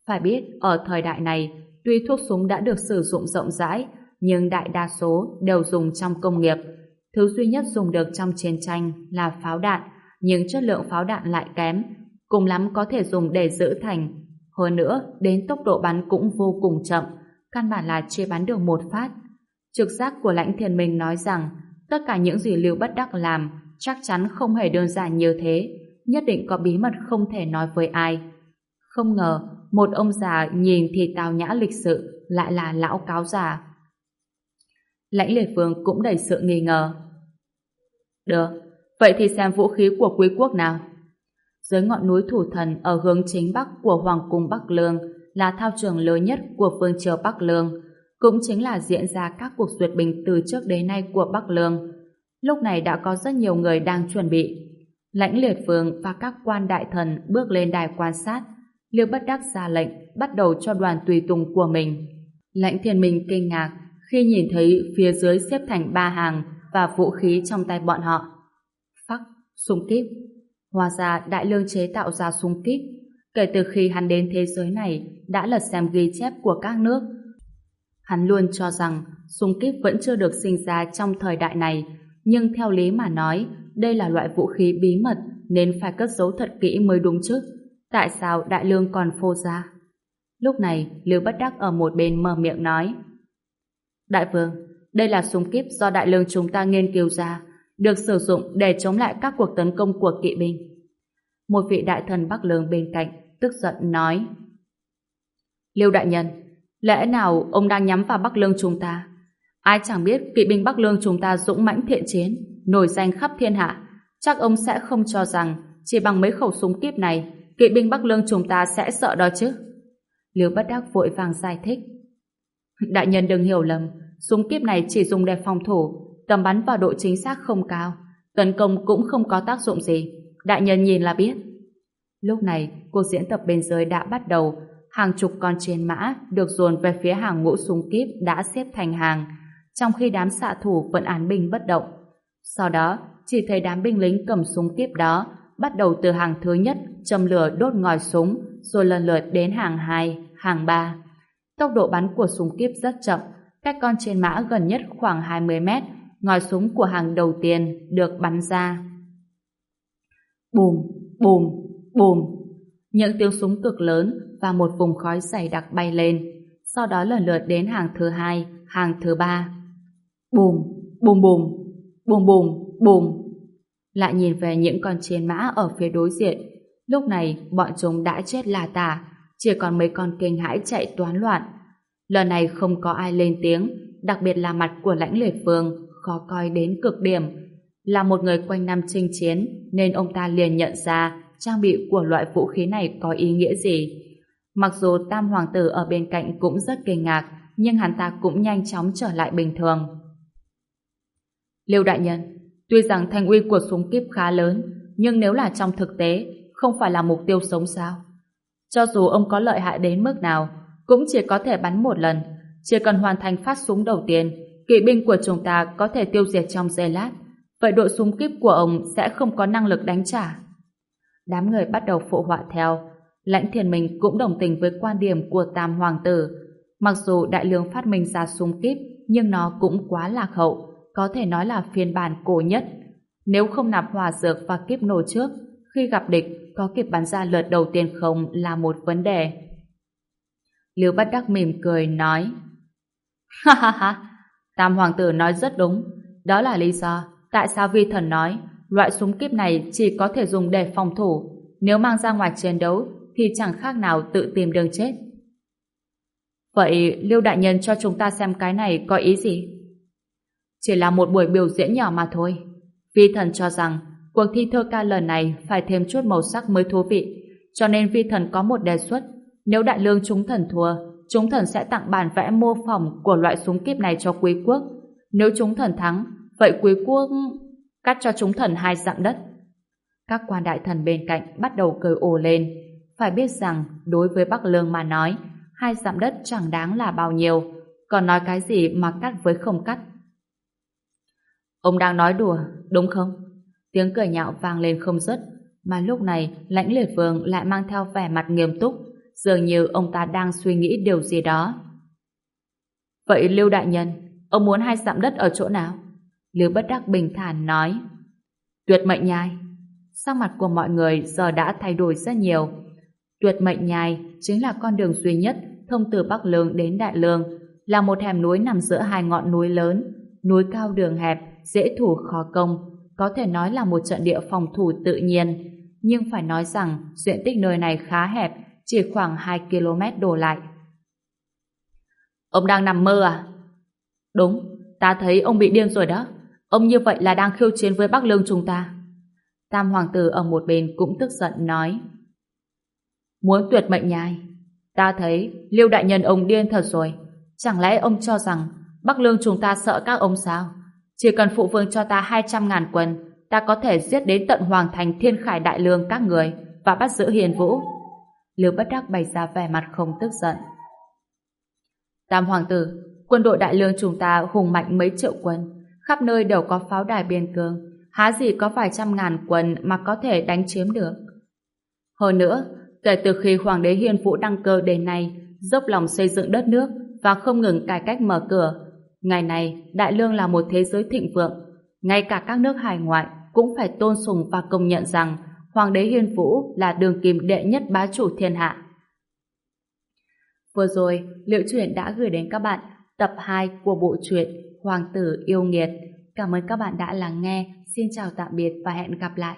Phải biết, ở thời đại này, tuy thuốc súng đã được sử dụng rộng rãi, nhưng đại đa số đều dùng trong công nghiệp. Thứ duy nhất dùng được trong chiến tranh là pháo đạn, nhưng chất lượng pháo đạn lại kém, cùng lắm có thể dùng để giữ thành hơn nữa, đến tốc độ bắn cũng vô cùng chậm, căn bản là chưa bắn được một phát. Trực giác của lãnh thiền mình nói rằng tất cả những gì Lưu Bất Đắc làm chắc chắn không hề đơn giản như thế, nhất định có bí mật không thể nói với ai. Không ngờ, một ông già nhìn thì tào nhã lịch sự lại là lão cáo già. Lãnh liệt vương cũng đầy sự nghi ngờ. Được, vậy thì xem vũ khí của quý quốc nào. Dưới ngọn núi thủ thần ở hướng chính bắc của Hoàng cung Bắc Lương là thao trường lớn nhất của phương triều Bắc Lương, cũng chính là diễn ra các cuộc duyệt binh từ trước đến nay của Bắc Lương. Lúc này đã có rất nhiều người đang chuẩn bị. Lãnh liệt vương và các quan đại thần bước lên đài quan sát. Liêu bất đắc ra lệnh bắt đầu cho đoàn tùy tùng của mình. Lãnh thiên minh kinh ngạc khi nhìn thấy phía dưới xếp thành ba hàng và vũ khí trong tay bọn họ. Phắc, súng kíp. Hóa ra đại lương chế tạo ra súng kíp. Kể từ khi hắn đến thế giới này đã lật xem ghi chép của các nước. Hắn luôn cho rằng súng kíp vẫn chưa được sinh ra trong thời đại này nhưng theo lý mà nói đây là loại vũ khí bí mật nên phải cất giấu thật kỹ mới đúng chứ. Tại sao đại lương còn phô ra? Lúc này, Lưu Bất Đắc ở một bên mở miệng nói Đại vương, đây là súng kíp do đại lương chúng ta nghiên cứu ra, được sử dụng để chống lại các cuộc tấn công của kỵ binh. Một vị đại thần Bắc Lương bên cạnh tức giận nói Lưu đại nhân, lẽ nào ông đang nhắm vào Bắc Lương chúng ta? Ai chẳng biết kỵ binh Bắc Lương chúng ta dũng mãnh thiện chiến, nổi danh khắp thiên hạ, chắc ông sẽ không cho rằng chỉ bằng mấy khẩu súng kíp này, kỵ binh Bắc Lương chúng ta sẽ sợ đó chứ. Liêu bất đắc vội vàng giải thích. Đại nhân đừng hiểu lầm, súng kíp này chỉ dùng để phòng thủ, tầm bắn vào độ chính xác không cao, tấn công cũng không có tác dụng gì. Đại nhân nhìn là biết. Lúc này, cuộc diễn tập bên dưới đã bắt đầu, hàng chục con trên mã được dồn về phía hàng ngũ súng kíp đã xếp thành hàng, trong khi đám xạ thủ vẫn án binh bất động. Sau đó, chỉ thấy đám binh lính cầm súng kíp đó bắt đầu từ hàng thứ nhất châm lửa đốt ngòi súng rồi lần lượt đến hàng hai, hàng ba. Tốc độ bắn của súng kíp rất chậm, cách con trên mã gần nhất khoảng 20 mét, ngòi súng của hàng đầu tiên được bắn ra. Bùm, bùm, bùm. Những tiếng súng cực lớn và một vùng khói dày đặc bay lên, sau đó lần lượt đến hàng thứ hai, hàng thứ ba. Bùm, bùm bùm, bùm bùm, bùm. Lại nhìn về những con chiến mã ở phía đối diện. Lúc này, bọn chúng đã chết là tả, chỉ còn mấy con kinh hãi chạy toán loạn. Lần này không có ai lên tiếng, đặc biệt là mặt của lãnh lệ vương, khó coi đến cực điểm. Là một người quanh năm chinh chiến, nên ông ta liền nhận ra trang bị của loại vũ khí này có ý nghĩa gì. Mặc dù tam hoàng tử ở bên cạnh cũng rất kinh ngạc, nhưng hắn ta cũng nhanh chóng trở lại bình thường. Liêu đại nhân, tuy rằng thanh uy của súng kíp khá lớn, nhưng nếu là trong thực tế, không phải là mục tiêu sống sao? Cho dù ông có lợi hại đến mức nào, cũng chỉ có thể bắn một lần. Chỉ cần hoàn thành phát súng đầu tiên, kỵ binh của chúng ta có thể tiêu diệt trong giây lát. Vậy đội súng kíp của ông sẽ không có năng lực đánh trả. Đám người bắt đầu phụ họa theo. Lãnh thiền mình cũng đồng tình với quan điểm của Tam Hoàng tử. Mặc dù đại lương phát minh ra súng kíp, nhưng nó cũng quá lạc hậu có thể nói là phiên bản cổ nhất. Nếu không nạp hỏa dược và kíp nổ trước, khi gặp địch có kịp bắn ra lượt đầu tiên không là một vấn đề. Liêu Bất Đắc mỉm cười nói Ha ha ha, Tam Hoàng tử nói rất đúng. Đó là lý do tại sao vi thần nói loại súng kíp này chỉ có thể dùng để phòng thủ. Nếu mang ra ngoài chiến đấu thì chẳng khác nào tự tìm đường chết. Vậy Liêu Đại Nhân cho chúng ta xem cái này có ý gì? Chỉ là một buổi biểu diễn nhỏ mà thôi. Vi thần cho rằng cuộc thi thơ ca lần này phải thêm chút màu sắc mới thú vị, cho nên vi thần có một đề xuất. Nếu đại lương chúng thần thua, chúng thần sẽ tặng bản vẽ mô phỏng của loại súng kíp này cho quý quốc. Nếu chúng thần thắng, vậy quý quốc cắt cho chúng thần hai dặm đất. Các quan đại thần bên cạnh bắt đầu cười ồ lên. Phải biết rằng, đối với Bắc Lương mà nói, hai dặm đất chẳng đáng là bao nhiêu. Còn nói cái gì mà cắt với không cắt. Ông đang nói đùa, đúng không? Tiếng cười nhạo vang lên không dứt, mà lúc này lãnh liệt vương lại mang theo vẻ mặt nghiêm túc, dường như ông ta đang suy nghĩ điều gì đó. Vậy Lưu Đại Nhân, ông muốn hai dặm đất ở chỗ nào? Lưu Bất Đắc bình thản nói. Tuyệt mệnh nhai. Sắc mặt của mọi người giờ đã thay đổi rất nhiều. Tuyệt mệnh nhai chính là con đường duy nhất thông từ Bắc Lương đến Đại Lương, là một hẻm núi nằm giữa hai ngọn núi lớn, núi cao đường hẹp, dễ thủ khó công, có thể nói là một trận địa phòng thủ tự nhiên, nhưng phải nói rằng diện tích nơi này khá hẹp, chỉ khoảng 2 km đổ lại. Ông đang nằm mơ à? Đúng, ta thấy ông bị điên rồi đó. Ông như vậy là đang khiêu chiến với Bắc Lương chúng ta. Tam Hoàng tử ở một bên cũng tức giận nói. Muốn tuyệt mệnh nhai. Ta thấy Liêu Đại Nhân ông điên thật rồi. Chẳng lẽ ông cho rằng Bắc Lương chúng ta sợ các ông sao? Chỉ cần phụ vương cho ta 200 ngàn quân, ta có thể giết đến tận Hoàng thành Thiên Khải Đại Lương các người và bắt giữ Hiền Vũ. Lưu Bất Đắc bày ra vẻ mặt không tức giận. Tam Hoàng tử, quân đội Đại Lương chúng ta hùng mạnh mấy triệu quân, khắp nơi đều có pháo đài biên cương, há gì có vài trăm ngàn quân mà có thể đánh chiếm được. Hơn nữa, kể từ khi Hoàng đế Hiên Vũ đăng cơ đến nay, dốc lòng xây dựng đất nước và không ngừng cải cách mở cửa, ngày nay, Đại Lương là một thế giới thịnh vượng, ngay cả các nước hải ngoại cũng phải tôn sùng và công nhận rằng Hoàng đế Hiên Vũ là đường kim đệ nhất bá chủ thiên hạ. Vừa rồi, Liệu Truyện đã gửi đến các bạn tập 2 của bộ truyện Hoàng tử yêu nghiệt. Cảm ơn các bạn đã lắng nghe. Xin chào tạm biệt và hẹn gặp lại.